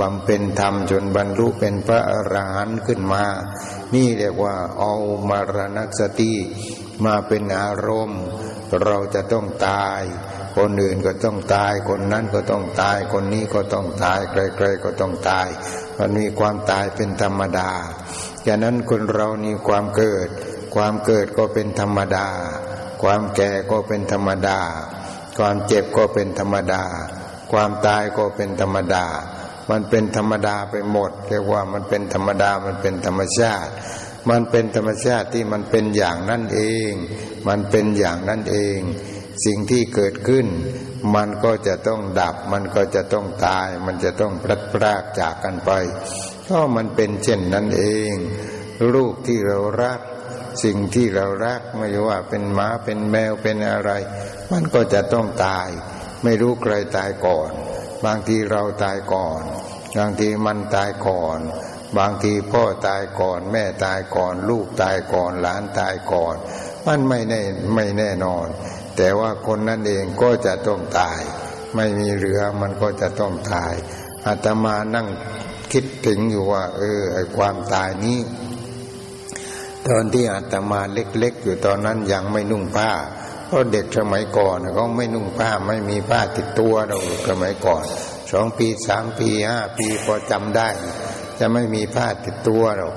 บำเพ็ญธรรมจนบรรลุเป็นพระอรหันต์ขึ้นมา นี่เรียกว่าเอามารณสติมาเป็นอารมณ์ เราจะต้องตาย คนอื่นก็ต้องตาย คนนั้นก็ต้องตาย คนนี้ก็ต้องตายใครๆก็ต้องตาย มันมีความตายเป็นธรรมดาฉะนั้นคนเรานี่ความเกิด ความเกิดก็เป็นธรรมดา ความแก่ก็เป็นธรรมดา ความเจ็บก็เป็นธรรมดา ความตายก็เป็นธรรมดา มันเป็นธรรมดาไปหมดเรียกว่ามันเป็นธรรมดามันเป็นธรรมชาติ มันเป็นธรรมชาติที่มันเป็นอย่างนั้นเอง มันเป็นอย่างนั้นเอง สิ่งที่เกิดขึ้น มันก็จะต้องดับ มันก็จะต้องตาย มันจะต้องพลัดพรากจากกันไปก็มันเป็นเช่นนั้นเอง ลูกที่เรารัก สิ่งที่เรารักไม่ว่าเป็นหมาเป็นแมวเป็นอะไร มันก็จะต้องตาย ไม่รู้ใครตายก่อน บางทีเราตายก่อน บางทีมันตายก่อน บางทีพ่อตายก่อน แม่ตายก่อน ลูกตายก่อนหลานตายก่อน มันไม่แน่ไม่แน่นอน แต่ว่าคนนั้นเองก็จะต้องตาย ไม่มีเหลือมันก็จะต้องตายอาตมานั่งคิดถึงอยู่ว่า เออไอความตายนี้ ตอนที่อาตมาเล็กๆ อยู่ตอนนั้นยังไม่นุ่งผ้า เพราะเด็กสมัยก่อนเขาไม่นุ่งผ้าไม่มีผ้าติดตัวเราสมัยก่อนสองปีสามปีห้าปีพอจำได้ จะไม่มีผ้าติดตัวหรอก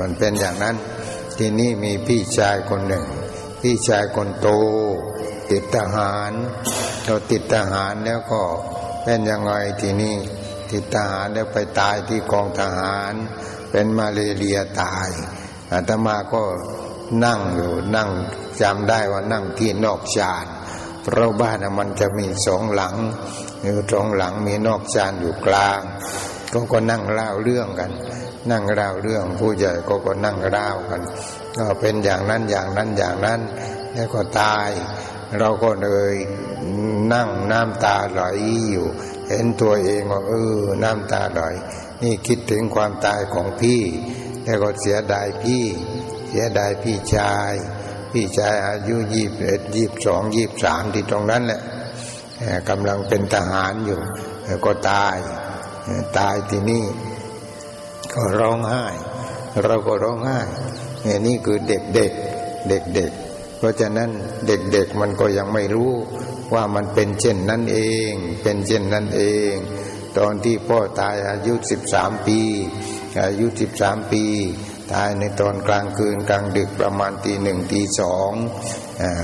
มันเป็นอย่างนั้น ทีนี้มีพี่ชายคนหนึ่ง พี่ชายคนโต ติดทหารเราติดทหารแล้วก็เป็นยังไงทีนี้ติดทหารแล้วไปตายที่กองทหาร เป็นมาเรียตาย อาตมาก็นั่งอยู่นั่งจำได้ว่านั่งที่นอกชานเพราะบ้านมันจะมีสองหลังอยู่สองหลังมีนอกชานอยู่กลาง ก็ก็นั่งเล่าเรื่องกัน นั่งเล่าเรื่องผู้ใหญ่ก็ก็นั่งเล่ากัน ก็เป็นอย่างนั้นอย่างนั้นอย่างนั้น แล้วก็ตาย เราก็เลยนั่งน้ำตาไหลอยู่ เห็นตัวเองว่าเออน้ำตาไหลนี่คิดถึงความตายของพี่ แล้วก็เสียดายพี่ เสียดายพี่ชาย พี่ชายอายุยี่สิบเอ็ดยี่สิบสองยี่สิบสามที่ตรงนั้นแหละกำลังเป็นทหารอยู่ ก็ตายตายที่นี่ ก็ร้องไห้ เราก็ร้องไห้นี่คือเด็กเด็กเด็กเด็กเพราะฉะนั้นเด็กเด็กมันก็ยังไม่รู้ว่ามันเป็นเช่นนั้นเอง เป็นเช่นนั้นเอง ตอนที่พ่อตายอายุสิบสามปี อายุสิบสามปี ตายในตอนกลางคืนกลางดึกประมาณตีหนึ่งตีสอง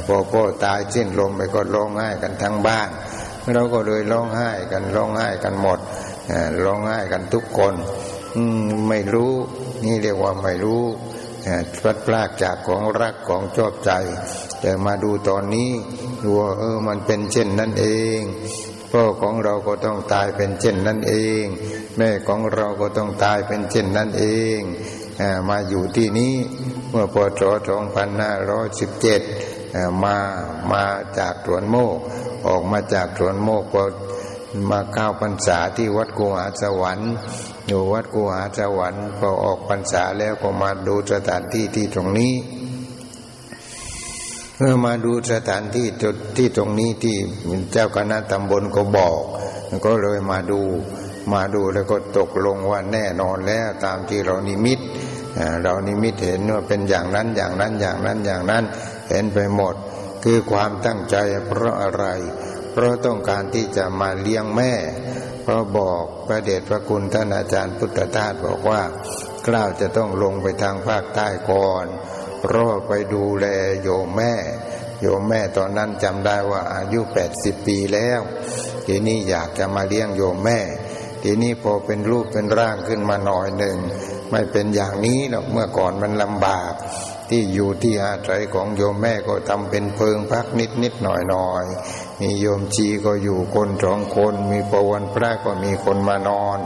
พอพ่อตายเช่นลมไปก็ร้องไห้กันทั้งบ้าน เราก็เลยร้องไห้กันร้องไห้กันหมดร้องไห้กันทุกคนไม่รู้นี่เรียกว่าไม่รู้พลัดพรากจากของรักของชอบใจ แต่มาดูตอนนี้ดูว่าเออมันเป็นเช่นนั้นเอง พ่อของเราก็ต้องตายเป็นเช่นนั้นเอง แม่ของเราก็ต้องตายเป็นเช่นนั้นเองมาอยู่ที่นี้เมื่อปศ2517 มามาจากสวนโมก ออกมาจากสวนโมกก็มาเข้าพรรษาที่วัดกูหาสวรรค์อยู่วัดกูหาสวรรค์พอออกพรรษาแล้วก็มาดูสถานที่ที่ตรงนี้ เมื่อมาดูสถานที่จุดที่ตรงนี้ที่เจ้าคณะตำบลก็บอก ก็เลยมาดูมาดูแล้วก็ตกลงว่าแน่นอนแล้วตามที่เรานิมิตเรานิมิตเห็นว่าเป็นอย่างนั้นอย่างนั้นอย่างนั้นอย่างนั้นเห็นไปหมด คือความตั้งใจเพราะอะไร เพราะต้องการที่จะมาเลี้ยงแม่ เพราะบอกพระเดชพระคุณท่านอาจารย์พุทธทาสบอกว่า กล้าวจะต้องลงไปทางภาคใต้ก่อน ราะไปดูแลโยมแม่ โยมแม่ตอนนั้นจำได้ว่าอายุแปดสิบปีแล้ว ทีนี้อยากจะมาเลี้ยงโยมแม่ ทีนี้พอเป็นรูปเป็นร่างขึ้นมาหน่อยหนึ่งไม่เป็นอย่างนี้หรอกเมื่อก่อนมันลำบาก ที่อยู่ที่อาศัยของโยมแม่ก็ทำเป็นเพิงพักนิดนิดหน่อยหน่อยมีโยมชีก็อยู่คนสองคน มีประวันพระก็มีคนมานอน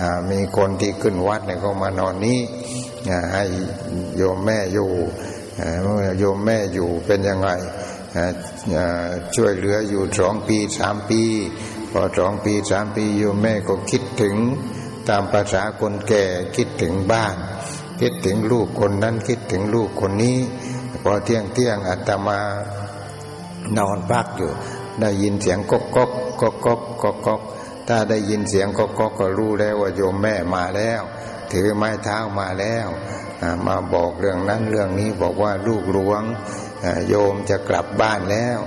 อมีคนที่ขึ้นวัดเนี่ยก็มานอนนี้ ให้โยมแม่อยู่โยมแม่อยู่เป็นยังไงช่วยเหลืออยู่สองปีสามปี พอสองปีสามปีโยมแม่ก็คิดถึงตามภาษาคนแก่คิดถึงบ้าน คิดถึงลูกคนนั้นคิดถึงลูกคนนี้ พอเที่ยงเที่ยงอาตมานอนพักอยู่ ได้ยินเสียงก๊กก๊กก๊กก๊กก๊กก๊กถ้าได้ยินเสียงก๊กก๊กก็รู้แล้วว่าโยมแม่มาแล้ว ถือไม้เท้ามาแล้วมาบอกเรื่องนั้นเรื่องนี้บอกว่าลูกหลวงโยมจะกลับบ้านแล้ว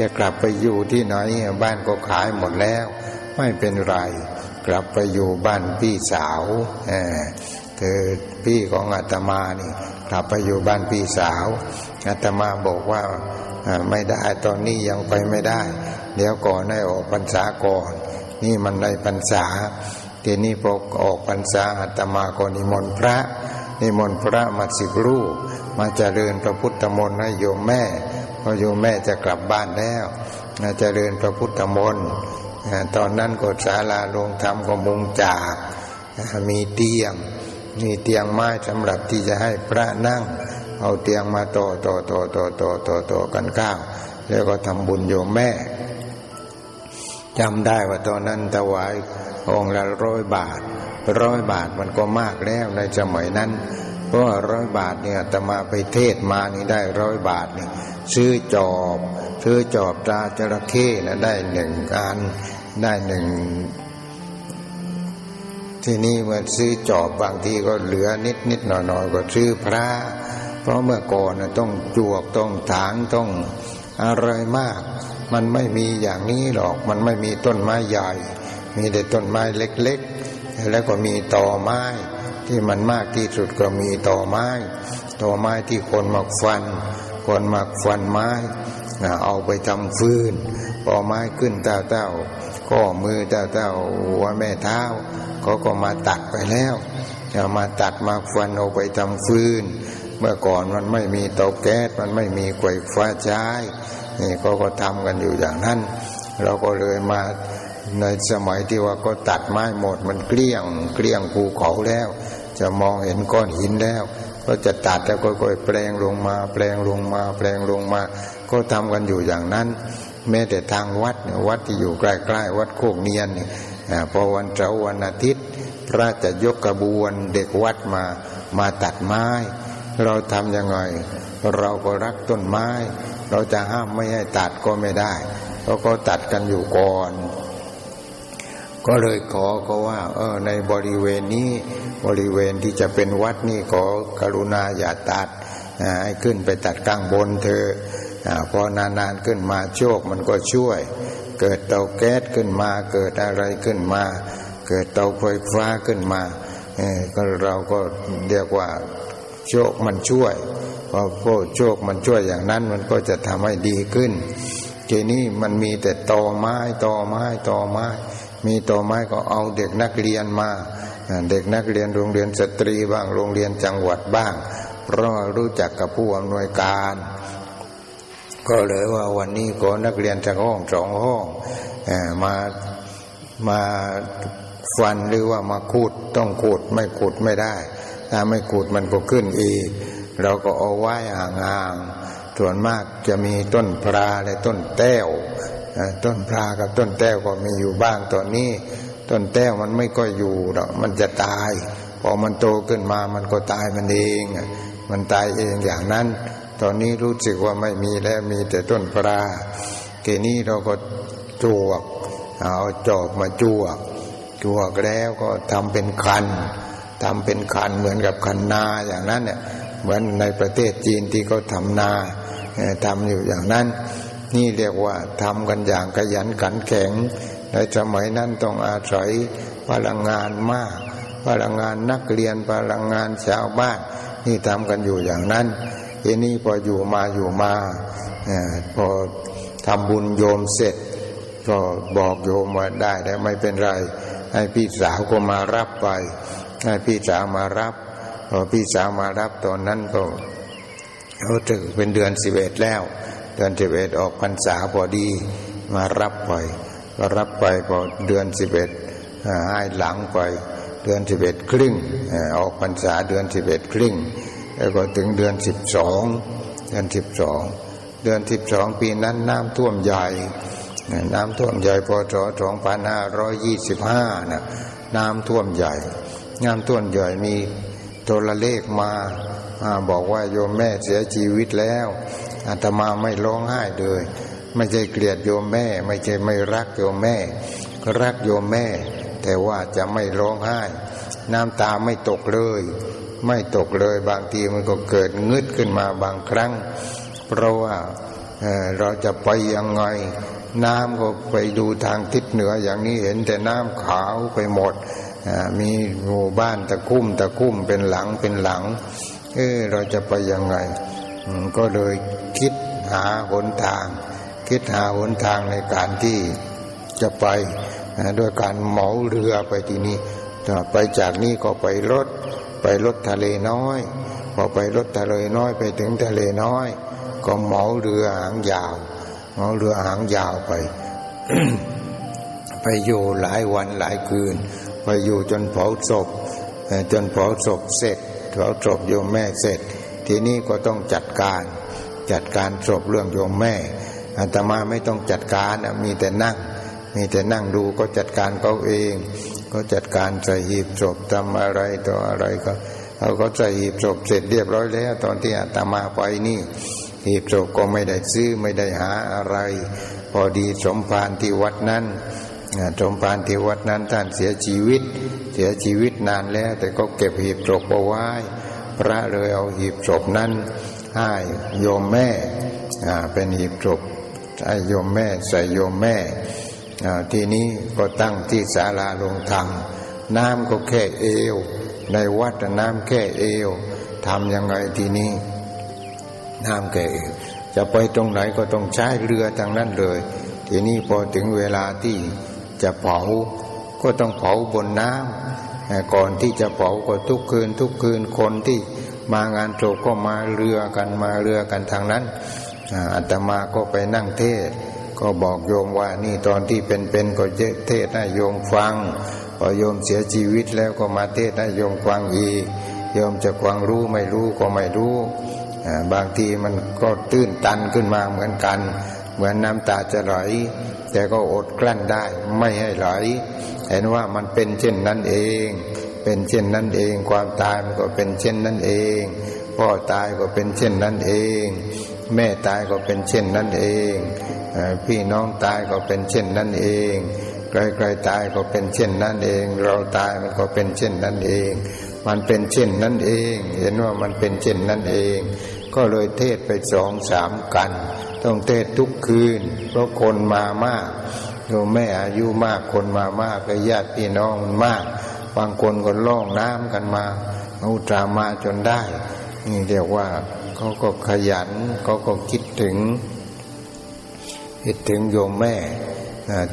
จะกลับไปอยู่ที่ไหนบ้านก็ขายหมดแล้ว ไม่เป็นไร กลับไปอยู่บ้านพี่สาวคือพี่ของอาตมานี่ กลับไปอยู่บ้านพี่สาวอาตมาบอกว่าไม่ได้ตอนนี้ยังไปไม่ได้ เดี๋ยวก่อนให้ออกพรรษาก่อน นี่มันในพรรษา ทีนี้พอออกพรรษาอาตมาก็นิมนต์พระ นิมนต์พระมาสิบรูป มาเจริญพระพุทธมนต์ให้โยมแม่พอโยมแม่จะกลับบ้านแล้วมาเจริญพระพุทธมนต์ตอนนั้นก็ศาลาลงธรรมก็มุงจากมีเตียง มีเตียงไม้สำหรับที่จะให้พระนั่ง เอาเตียงมาต่อต่อต่อต่อต่อต่อต่อกันข้าวแล้วก็ทำบุญโยมแม่จำได้ว่าตอนนั้นถวาย องค์ละร้อยบาท ร้อยบาทมันก็มากแล้วในสมัยนั้น เพราะร้อยบาทเนี่ยแต่มาไปเทศมานี่ได้ร้อยบาทนี่ซื้อจอบซื้อจอบตาจระเข้นะได้หนึ่งอันได้หนึ่งที่นี่เมื่อซื้อจอบบางทีก็เหลือนิดนิดหน่อยหน่อยก็ซื้อพระ เพราะเมื่อก่อนต้องจวกต้องถางต้องอะไรมาก มันไม่มีอย่างนี้หรอก มันไม่มีต้นไม้ใหญ่ มีแต่ต้นไม้เล็กๆ แล้วก็มีตอไม้ ที่มันมากที่สุดก็มีตอไม้ตอไม้ที่คนมักฟัน คนมักฟันไม้เอาไปทำฟืนพอไม้ขึ้นเต้าเต้าก็มือเต้าเต้าหัวแม่เท้าเขาก็มาตัดไปแล้วมาตัดมาฟันเอาไปทำฟืน เมื่อก่อนมันไม่มีเตาแก๊สมันไม่มีไฟฟ้าใช้นี่เขาก็ทำกันอยู่อย่างนั้น เราก็เลยมา ในสมัยที่ว่าก็ตัดไม้หมดมันเกลี้ยง เกลี้ยงภูเขาแล้ว จะมองเห็นก้อนหินแล้ว ก็จะตัดแล้วก็ค่อยแปลงลงมา แปลงลงมา แปลงลงมา ก็ทำกันอยู่อย่างนั้น แม้แต่ทางวัดวัดที่อยู่ใกล้ๆวัดโคกเนียนเนี่ยพอวันเสาร์วันอาทิตย์ พระจะยกกระบวนเด็กวัดมามาตัดไม้ เราทำยังไง เราก็รักต้นไม้ เราจะห้ามไม่ให้ตัดก็ไม่ได้เพราะก็ตัดกันอยู่ก่อน ก็เลยขอก็ว่าเออในบริเวณนี้บริเวณที่จะเป็นวัดนี่ขอกรุณาอย่าตัดให้ขึ้นไปตัดกลางบนเธอพอนานๆขึ้นมาโชคมันก็ช่วย เกิดเตาแก๊สขึ้นมาเกิดอะไรขึ้นมา เกิดเตาไฟฟ้าขึ้นมาก็เราก็เรียกว่าโชคมันช่วยพอพโชคมันช่วยอย่างนั้นมันก็จะทำให้ดีขึ้นทีนี้มันมีแต่ตอไม้ตอไม้ตอไม้ มีต่อไม้ก็เอาเด็กนักเรียนมา เด็กนักเรียนโรงเรียนสตรีบ้างโรงเรียนจังหวัดบ้าง เพราะรู้จักกับผู้อำนวยการ ก็เลยว่าวันนี้ก็นักเรียนจากห้องสองห้องมามาฟันหรือว่ามาขูดต้องขูดไม่ขูดไม่ได้ ถ้าไม่ขูดมันก็ขึ้นอีก เราก็เอาไว้ห่างๆส่วนมากจะมีต้นพราและต้นแต้ว ต้นพรากับต้นแต้วก็มีอยู่บ้างตอนนี้ ต้นแต้วมันไม่ก็อยู่หรอกมันจะตายพอมันโตขึ้นมามันก็ตายมันเอง มันตายเองอย่างนั้น ตอนนี้รู้สึกว่าไม่มีแล้วมีแต่ต้นพราเกนี้เราก็จวก เอาจอบมาจวก จวกแล้วก็ทำเป็นคันทำเป็นคันเหมือนกับคันนาอย่างนั้นเนี่ยเหมือนในประเทศจีนที่เขาทำนาทำอยู่อย่างนั้น นี่เรียกว่าทำกันอย่างขยันขันแข็งในสมัยนั้นต้องอาศัยพลังงานมาก พลังงานนักเรียนพลังงานชาวบ้านนี่ทำกันอยู่อย่างนั้นทีนี้พออยู่มาอยู่มาพอทำบุญโยมเสร็จ ก็บอกโยมว่าได้แล้วไม่เป็นไร ให้พี่สาวก็มารับไป ให้พี่สาวมารับพอพี่สาวมารับตอนนั้นก็เขาถึงเป็นเดือนสิบเอ็ดแล้ว เดือนสิบเอ็ดออกพรรษาพอดี มารับไปก็รับไปพอเดือนสิบเอ็ดให้หลังไปเดือนสิบเอ็ดครึ่งออกพรรษาเดือนสิบเอ็ดครึ่งแล้วก็ถึงเดือนสิบสองเดือนสิบสองเดือนสิบสองปีนั้นน้ำท่วมใหญ่ น้ำท่วมใหญ่พศสองพันห้าร้อยยี่สิบห้านะน้ำท่วมใหญ่ น้ำท่วมใหญ่มีโทรเลขมาบอกว่าโยมแม่เสียชีวิตแล้ว อาตมาไม่ร้องไห้เลยไม่ใช่เกลียดโยมแม่ ไม่ใช่ไม่รักโยมแม่ รักโยมแม่ แต่ว่าจะไม่ร้องไห้ น้ำตาไม่ตกเลย ไม่ตกเลยบางทีมันก็เกิดงึดขึ้นมาบางครั้ง เพราะว่าเราจะไปยังไง น้ำก็ไปดูทางทิศเหนืออย่างนี้เห็นแต่น้ำขาวไปหมดมีหมู่บ้านตะคุ่มตะคุ่มเป็นหลังเป็นหลัง เออเราจะไปยังไง ก็เลย คิดหาหนทาง คิดหาหนทางในการที่จะไปด้วยการเหมาเรือไปที่นี่ไปจากนี้ก็ไปรถไปรถทะเลน้อย พอไปรถทะเลน้อยไปถึงทะเลน้อย ก็เหมาเรือหางยาวเอาเรือหางยาวไป ไปอยู่หลายวันหลายคืน ไปอยู่จนเผาศพจนเผาศพเสร็จเผาศพโยมแม่เสร็จ ทีนี้ก็ต้องจัดการ จัดการศพเรื่องโยมแม่อาตมาไม่ต้องจัดการมีแต่นั่ง มีแต่นั่งดูก็จัดการเขาเอง ก็จัดการใส่หีบศพทำอะไรต่ออะไรก็เขาก็ใส่หีบศพเสร็จเรียบร้อยแล้ว ตอนที่อาตมาไปนี่หีบศพก็ไม่ได้ซื้อไม่ได้หาอะไร พอดีสมภารที่วัดนั้นสมภารที่วัดนั้นท่านเสียชีวิต เสียชีวิตนานแล้ว แต่ก็เก็บหีบศพเอาไว้ พระเลยเอาหีบศพนั้น ให้โยมแม่เป็นหีบศพให้โยมแม่ใส่โยมแม่ ทีนี้ก็ตั้งที่ศาลาลงธรรมน้ำก็แค่เอว ในวัดน้ำแค่เอวทำยังไงทีนี้น้ำแก่เอวจะไปตรงไหนก็ต้องใช้เรือทางนั้นเลย ทีนี้พอถึงเวลาที่จะเผาก็ต้องเผาบนน้ำก่อนที่จะเผาก็ทุกคืนทุกคืนคนที่ มางานโศกก็มาเรือกันมาเรือกันทางนั้นอาตมาก็ไปนั่งเทศ ก็บอกโยมว่านี่ตอนที่เป็นๆก็เทศให้โยมฟังพอโยมเสียชีวิตแล้วก็มาเทศให้โยมฟังอีกโยมจะฟังรู้ไม่รู้ก็ไม่รู้บางทีมันก็ตื้นตันขึ้นมาเหมือนกัน เหมือนน้ำตาจะไหล แต่ก็อดกลั้นได้ไม่ให้ไหล เห็นว่ามันเป็นเช่นนั้นเอง เป็นเช่นนั้นเอง ความตายมันก็เป็นเช่นนั้นเอง พ่อตายก็เป็นเช่นนั้นเอง แม่ตายก็เป็นเช่นนั้นเอง พี่น้องตายก็เป็นเช่นนั้นเองใครๆตายก็เป็นเช่นนั้นเอง เราตายมันก็เป็นเช่นนั้นเอง มันเป็นเช่นนั้นเอง เห็นว่ามันเป็นเช่นนั้นเอง ก็เลยเทศไปสองสามกัน ต้องเทศทุกคืน เพราะคนมามากโยมแม่อายุมากคนมามากญาติพี่น้องมันมาก บางคนก็ล่องน้ำกันมาอุตรามาจนได้ นี่เรียกว่าเขาก็ขยันเขาก็คิดถึง คิดถึงโยมแม่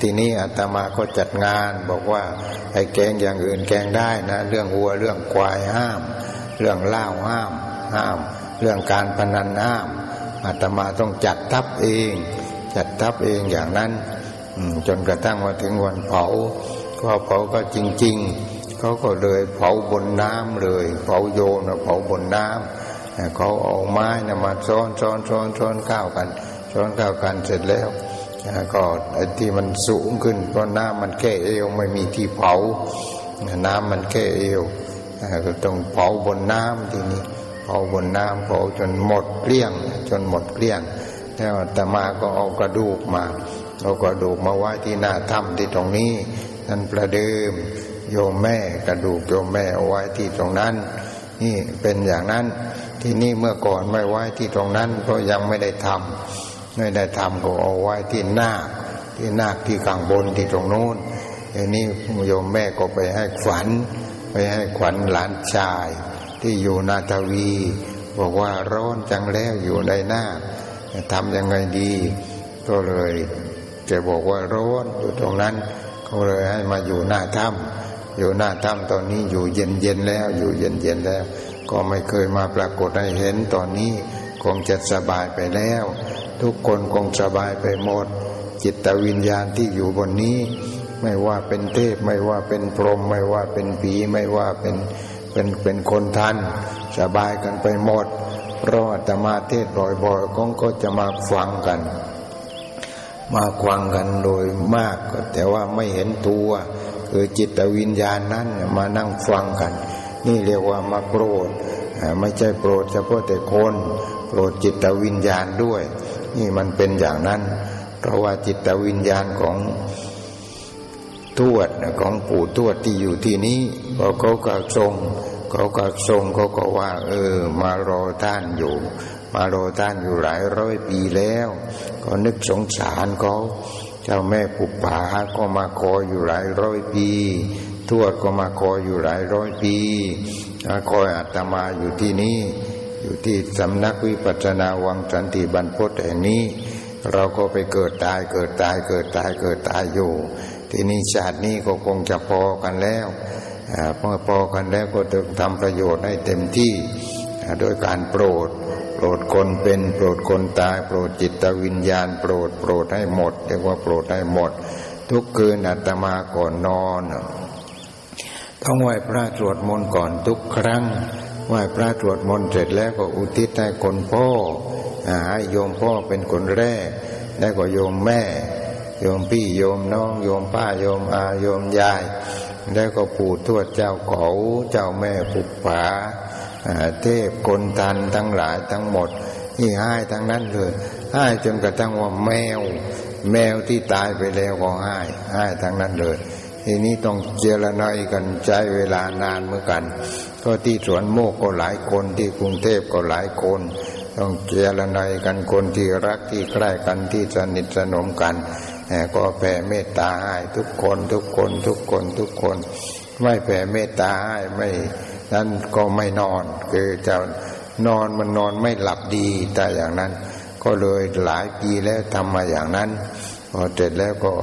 ทีนี้อาตมาก็จัดงานบอกว่าไอ้แกงอย่างอื่นแกงได้นะ เรื่องวัวเรื่องควายห้าม เรื่องเล่าห้าม ห้าม เรื่องการพนันห้ามอาตมาต้องจัดทับเอง จัดทับเองอย่างนั้นจนกระทั่งมาถึงวันเผาก็เผาก็จริงๆ เขาก็เลยเผาบนน้ำเลย เผาโยนเผาบนน้ำเขาเอาไม้นะมาซ้อนซ้อนซ้อนซ้อนข้าวกันซ้อนข้าวกันเสร็จแล้วก็ไอ้ที่มันสูงขึ้นเพราะน้ำมันแค่เอวไม่มีที่เผา น้ำมันแค่เอวก็ต้องเผาบนน้ำทีนี้เผาบนน้ำเผาจนหมดเกลี้ยง จนหมดเกลี้ยงแล้วแต่มาก็เอากระดูกมาเอากระดูกมาไว้ที่หน้าถ้ำที่ตรงนี้นั่นประเดิม โยมแม่กระดูกโยมแม่เอาไว้ที่ตรงนั้น นี่เป็นอย่างนั้นที่นี่เมื่อก่อนไม่ไว้ที่ตรงนั้นก็ยังไม่ได้ทำไม่ได้ทำก็เอาไว้ที่หน้า ที่หน้าที่กลางบนที่ตรงโน้นอันนี้โยมแม่ก็ไปให้ขวัญไปให้ขวัญหลานชาย ที่อยู่นาทวี บอกว่าร้อนจังแล้วอยู่ในหน้าทำยังไงดี ก็เลยจะบอกว่าร้อนอยู่ตรงนั้นเขาเลยให้มาอยู่หน้าถ้ำ อยู่หน้าถ้ำตอนนี้อยู่เย็นเย็นแล้ว อยู่เย็นเย็นแล้ว ก็ไม่เคยมาปรากฏให้เห็นตอนนี้คงจะสบายไปแล้ว ทุกคนคงสบายไปหมด จิตวิญญาณที่อยู่บนนี้ ไม่ว่าเป็นเทพไม่ว่าเป็นพรหมไม่ว่าเป็นผีไม่ว่าเป็นเป็นเป็นคนทันสบายกันไปหมด เพราะอาตมาเทศบ่อยๆก็ก็จะมาฟังกัน มาควังกันโดยมากแต่ว่าไม่เห็นตัว คือจิตวิญญาณนั้นมานั่งฟังกัน นี่เรียกว่ามาโปรด ไม่ใช่โปรดเฉพาะแต่คนโปรดจิตวิญญาณด้วย นี่มันเป็นอย่างนั้น เพราะว่าจิตวิญญาณของทวดของปู่ทวดที่อยู่ที่นี้เขาก็ทรงเขาก็ทรงเขาก็ว่า เออ มารอท่านอยู่ มารอท่านอยู่หลายร้อยปีแล้ว ก็นึกสงสารเขา เจ้าแม่ปุปาก็มาคอยอยู่หลายร้อยปีทวดก็มาคอยอยู่หลายร้อยปีคอยอาตมาอยู่ที่นี้ อยู่ที่สำนักวิปัสนาวังสันติบรรพตแห่งนี้ เราก็ไปเกิดตายเกิดตายเกิดตายเกิดตายอยู่ ที่นี่ชาตินี้ก็คงจะพอกันแล้วเมื่อพอกันแล้วก็ต้องทำประโยชน์ให้เต็มที่ โดยการโปรด โปรดคนเป็นโปรดคนตาย โปรดจิตวิญญาณ โปรดโปรดให้หมดเรียกว่าโปรดให้หมด ทุกคืนอาตมาก่อนนอนต้องไหว้พระสวดมนต์ก่อนทุกครั้งไหว้พระตรวจมนต์เสร็จแล้วก็อุทิศให้คนพ่อให้โยมพ่อเป็นคนแรก แล้วก็โยมแม่ โยมพี่โยมน้อง โยมป้าโยมอาโยมยาย แล้วก็ปู่ทวดเจ้าเขาเจ้าแม่ปุกผา เทพคนทันทั้งหลายทั้งหมดนี่ให้ทั้งนั้นเลยให้จนกระทั่งว่าแมว แมวที่ตายไปแล้วก็ให้ให้ทั้งนั้นเลยทีนี้ต้องเจรนายกันใช้เวลานานเหมือนกัน ก็ที่สวนโมกก็หลายคนที่กรุงเทพก็หลายคน ต้องเจรนายกันคนที่รักที่ใกล้กันที่สนิทสนมกันก็แผ่เมตตาให้ทุกคนทุกคนทุกคนทุกคน ไม่แผ่เมตตาให้ไม่ นั้นก็ไม่นอน คือจะนอนมันนอนไม่หลับดีแต่อย่างนั้น ก็เลยหลายปีแล้วทำมาอย่างนั้น พอเสร็จแล้วก็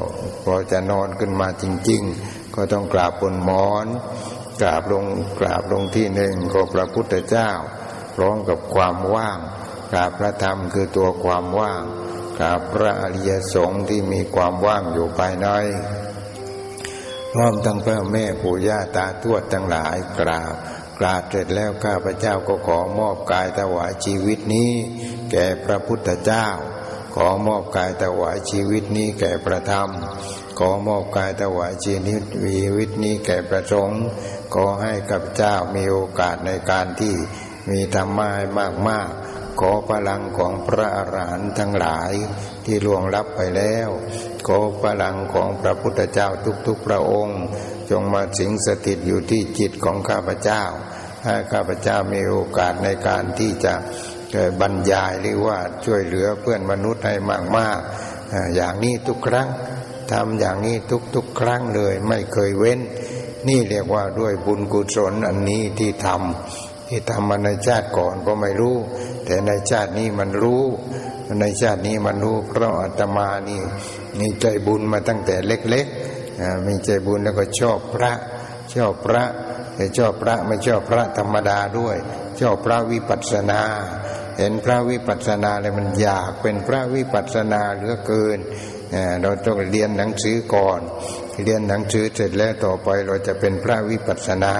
พอจะนอนขึ้นมาจริง ๆ ก็ต้องกราบบนหมอน กราบลงกราบลงที่หนึ่งก็พระพุทธเจ้าพร้อมกับความว่าง กราบพระธรรมคือตัวความว่าง กราบพระอริยสงฆ์ที่มีความว่างอยู่ภายในพร้อมทั้งพระแม่ปู่ย่าตาทวดทั้งหลายกราบ กราบเสร็จแล้วข้าพเจ้าก็ขอมอบกายถวายชีวิตนี้ แก่พระพุทธเจ้า ขอมอบกายถวายชีวิตนี้แก่ประธรรม ขอมอบกายถวายชีวิตวีวิตนี้แก่ประสงค์ขอให้กับเจ้ามีโอกาสในการที่มีธรรมะให้มากขอพลังของพระอรหันต์ทั้งหลายที่ล่วงลับไปแล้ว ขอพลังของพระพุทธเจ้าทุกๆพระองค์ จงมาสิงสถิตอยู่ที่จิตของข้าพเจ้า ให้ข้าพเจ้ามีโอกาสในการที่จะบรรยายหรือว่าช่วยเหลือเพื่อนมนุษย์ให้มากๆอย่างนี้ทุกครั้งทำอย่างนี้ทุกๆครั้งเลยไม่เคยเว้น นี่เรียกว่าด้วยบุญกุศลอันนี้ที่ทำที่ทำมาในชาติก่อนก็ไม่รู้ แต่ในชาตินี้มันรู้ในชาตินี้มันรู้เพราะอาตมานี่มีใจบุญมาตั้งแต่เล็กๆมีใจบุญแล้วก็ชอบพระชอบพระ แต่ชอบพระไม่ชอบพระธรรมดาด้วย ชอบพระวิปัสสนา เห็นพระวิปัสสนาเลยมันอยากเป็นพระวิปัสสนาเหลือเกินเราต้องเรียนหนังสือก่อน เรียนหนังสือเสร็จแล้วต่อไปเราจะเป็นพระวิปัสสนา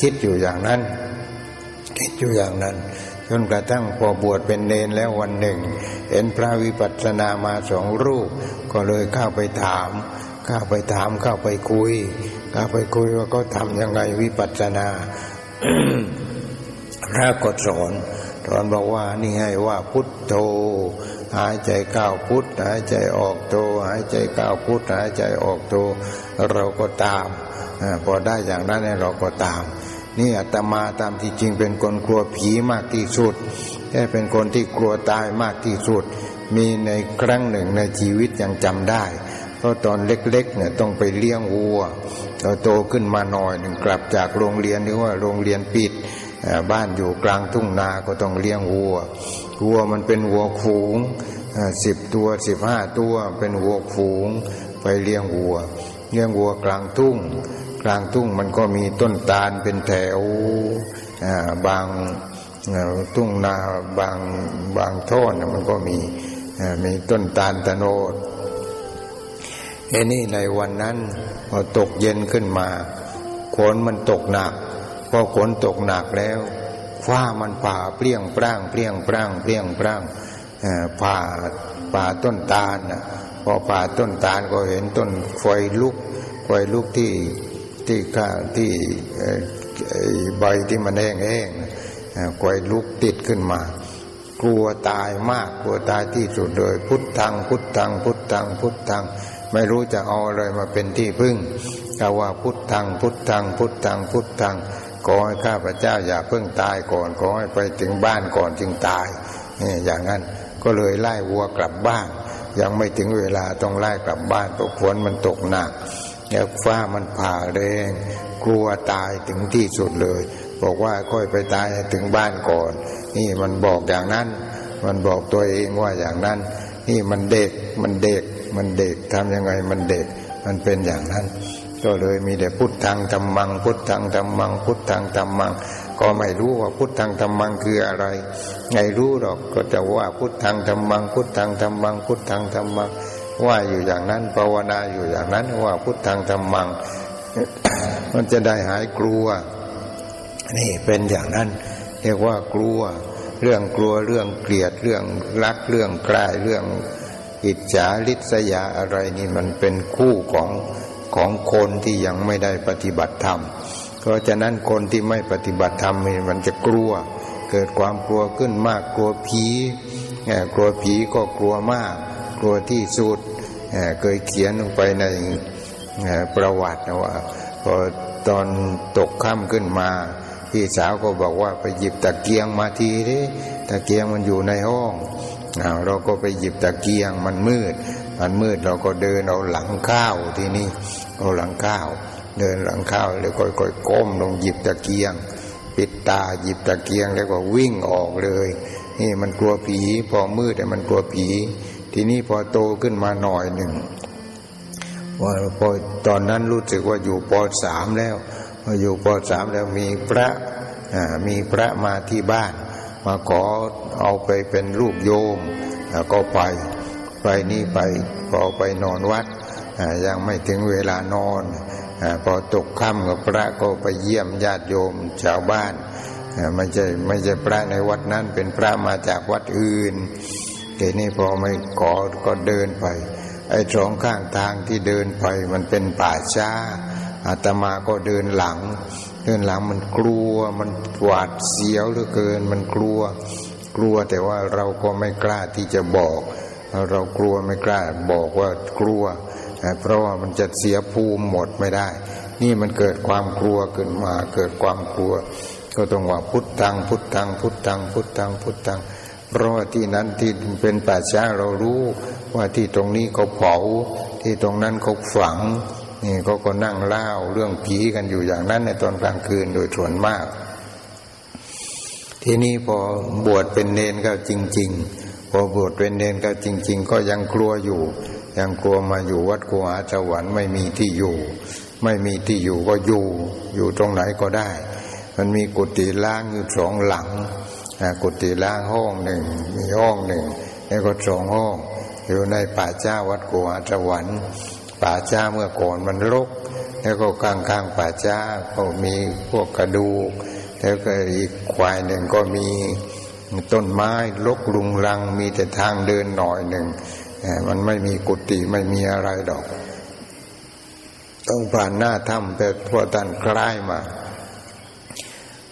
คิดอยู่อย่างนั้น คิดอยู่อย่างนั้นจนกระทั่งพอบวชเป็นเนนแล้ววันหนึ่ง เห็นพระวิปัสสนามาสองรูป ก็เลยเข้าไปถาม เข้าไปถามเข้าไปคุย เข้าไปคุยว่าเขาทำยังไงวิปัสสนาพระก็สอนตอนบอกว่านี่ให้ว่าพุทโธหายใจเข้าพุทหายใจออกโธหายใจเข้าพุทหายใจออกโธเราก็ตามพอได้อย่างนั้นเราก็ตามนี่อาตมาตามที่จริงเป็นคนกลัวผีมากที่สุดแค่เป็นคนที่กลัวตายมากที่สุด มีในครั้งหนึ่งในชีวิตยังจำได้ เพราะตอนเล็กๆเนี่ยต้องไปเลี้ยงวัวเราโตขึ้นมาหน่อยหนึ่งกลับจากโรงเรียนหรือว่าโรงเรียนปิดบ้านอยู่กลางทุ่งนาก็ต้องเลี้ยงวัววัวมันเป็นวัวฝูงสิบตัวสิบห้าตัวเป็นวัวฝูง ไปเลี้ยงวัวเลี้ยงวัวกลางทุ่ง กลางทุ่งมันก็มีต้นตาลเป็นแถวบางทุ่งนาบางบางท่อนมันก็มีมีต้นตาลตะโนด ไอ้นี่ในวันนั้นพอตกเย็นขึ้นมาฝนมันตกหนักพอฝนตกหนักแล้วฟ้ามันผ่าเปรี้ยงปร้างเปรี้ยงปร้างเปรี้ยงปร้างผ่าป่าต้นตาลพอป่าต้นตาลก็เห็นต้นไฟลุกไฟลุกที่ที่ข้าที่ใบที่มันแห้งแห้งไฟลุกติดขึ้นมา กลัวตายมากกลัวตายที่สุดเลยพุทธังพุทธังพุทธังพุทธัง ไม่รู้จะเอาอะไรมาเป็นที่พึ่งก็ว่าพุทธังพุทธังพุทธังพุทธังขอให้ข้าพเจ้าอย่าเพิ่งตายก่อนขอให้ไปถึงบ้านก่อนจึงตายนี่อย่างนั้นก็เลยไล่วัวกลับบ้าน ยังไม่ถึงเวลาต้องไล่กลับบ้านเพราะฝนมันตกหนักแล้วฟ้ามันผ่าแรง กลัวตายถึงที่สุดเลย บอกว่าค่อยไปตายถึงบ้านก่อน นี่มันบอกอย่างนั้น มันบอกตัวเองว่าอย่างนั้น นี่มันเด็กมันเด็ก มันเด็กทำยังไงมันเด็ก มันเป็นอย่างนั้น ก็เลยมีแต่พุทธังธรรมัง พุทธังธรรมัง พุทธังธรรมัง ก็ไม่รู้ว่าพุทธังธรรมังคืออะไร ไงรู้หรอกก็จะว่าพุทธังธรรมัง พุทธังธรรมัง พุทธังธรรมัง ว่าอยู่อย่างนั้นภาวนาอยู่อย่างนั้นว่าพุทธังธรรมัง มันจะได้หายกลัว นี่เป็นอย่างนั้น เรียกว่ากลัวเรื่องกลัวเรื่องเกลียดเรื่องรักเรื่องกลายเรื่อง อิจฉาลิษยาอะไรนี่มันเป็นคู่ของของคนที่ยังไม่ได้ปฏิบัติธรรม เพราะฉะนั้นคนที่ไม่ปฏิบัติธรรมมันจะกลัว เกิดความกลัวขึ้นมากกลัวผีกลัวผีก็กลัวมาก กลัวที่สุดเคยเขียนลงไปในประวัตินะว่าพอตอนตกค่ำขึ้นมาพี่สาวก็บอกว่าไปหยิบตะเกียงมาทีนี้ตะเกียงมันอยู่ในห้อง เราก็ไปหยิบตะเกียงมันมืด มันมืดเราก็เดินเอาหลังข้าวที่นี่เอาหลังข้าว เดินหลังข้าวแล้วค่อยๆก้มลงหยิบตะเกียง ปิดตาหยิบตะเกียงแล้วก็วิ่งออกเลย นี่มันกลัวผีพอมืดแต่มันกลัวผี ทีนี้พอโตขึ้นมาหน่อยหนึ่งว่าพอตอนนั้นรู้สึกว่าอยู่ปสามแล้วพออยู่ปสามแล้วมีพระมีพระมาที่บ้าน มาขอเอาไปเป็นรูปโยมก็ไปไปนี่ไปพอไปนอนวัดยังไม่ถึงเวลานอนพอตกค่ำกับพระก็ไปเยี่ยมญาติโยมชาวบ้านไม่ใช่ไม่ใช่พระในวัดนั้นเป็นพระมาจากวัดอื่นทีนี้พอไม่ก่อก็เดินไป ไอ้สองข้างทางที่เดินไปมันเป็นป่าช้าอาตมาก็เดินหลัง เดินหลังมันกลัว มันหวาดเสียวเหลือเกิน มันกลัว กลัวแต่ว่าเราก็ไม่กล้าที่จะบอก เรากลัวไม่กล้าบอกว่ากลัว เพราะว่ามันจะเสียภูมิหมดไม่ได้ นี่มันเกิดความกลัวขึ้นมาเกิดความกลัว ก็ต้องว่าพุทธัง พุทธัง พุทธัง พุทธัง พุทธังเพราะว่าที่นั้นที่เป็นป่าช้าเรารู้ว่าที่ตรงนี้เขาเผา ที่ตรงนั้นเขาฝัง นี่เขาก็นั่งเล่าเรื่องผีกันอยู่อย่างนั้นในตอนกลางคืนโดยส่วนมาก ทีนี้พอบวชเป็นเนนก็จริง ๆ พอบวชเป็นเนนก็จริง ๆ ก็ยังกลัวอยู่ ยังกลัวมาอยู่วัดกัวหาจวันไม่มีที่อยู่ ไม่มีที่อยู่ก็อยู่ อยู่ตรงไหนก็ได้ มันมีกุฏิล้างอยู่สองหลังกุฏิล้างห้องหนึ่งมีห้องหนึ่งแล้วก็สองห้องอยู่ในป่าเจ้าวัดกัวหาจวัน ป่าจ้าเมื่อก่อนมันรก แล้วก็กลางข้างป่าจ้าก็มีพวกกระดูก แล้วก็อีกควายหนึ่งก็มีต้นไม้ลกลุงลัง มีแต่ทางเดินหน่อยหนึ่งมันไม่มีกุฏิไม่มีอะไรดอก ต้องผ่านหน้าถ้ำแต่พวกตันใกล้มา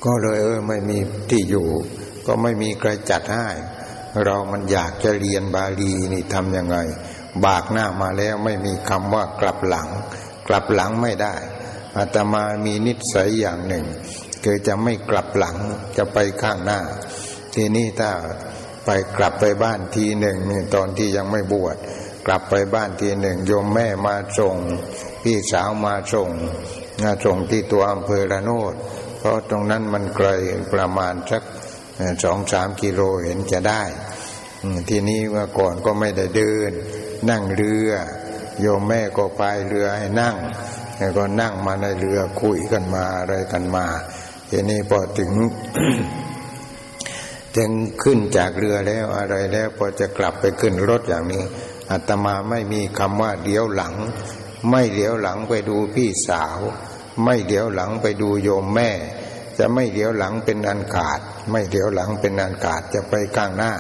ก็เลยเออไม่มีที่อยู่ ก็ไม่มีใครจัดให้เรามันอยากจะเรียนบาลีนี่ทำยังไง บากหน้ามาแล้วไม่มีคำว่ากลับหลัง กลับหลังไม่ได้อาตมามีนิสัยอย่างหนึ่ง คือจะไม่กลับหลังจะไปข้างหน้า ทีนี้ถ้าไปกลับไปบ้านทีหนึ่งนี่ตอนที่ยังไม่บวชกลับไปบ้านทีหนึ่งโยมแม่มาส่ง พี่สาวมาส่งมาส่งที่ตัวอำเภอระโนดเพราะตรงนั้นมันไกลประมาณสักสองสามกิโลเห็นจะได้ ทีนี้เมื่อก่อนก็ไม่ได้เดิน นั่งเรือ โยมแม่ก็พายเรือให้นั่ง แล้วก็นั่งมาในเรือคุยกันมาอะไรกันมาทีนี้พอถึงถึงขึ้นจากเรือแล้วอะไรแล้วพอจะกลับไปขึ้นรถอย่างนี้อาตมาไม่มีคำว่าเดี๋ยวหลัง ไม่เดี๋ยวหลังไปดูพี่สาว ไม่เดี๋ยวหลังไปดูโยมแม่ จะไม่เดี๋ยวหลังเป็นอันขาด ไม่เดี๋ยวหลังเป็นอันขาดจะไปข้างหน้า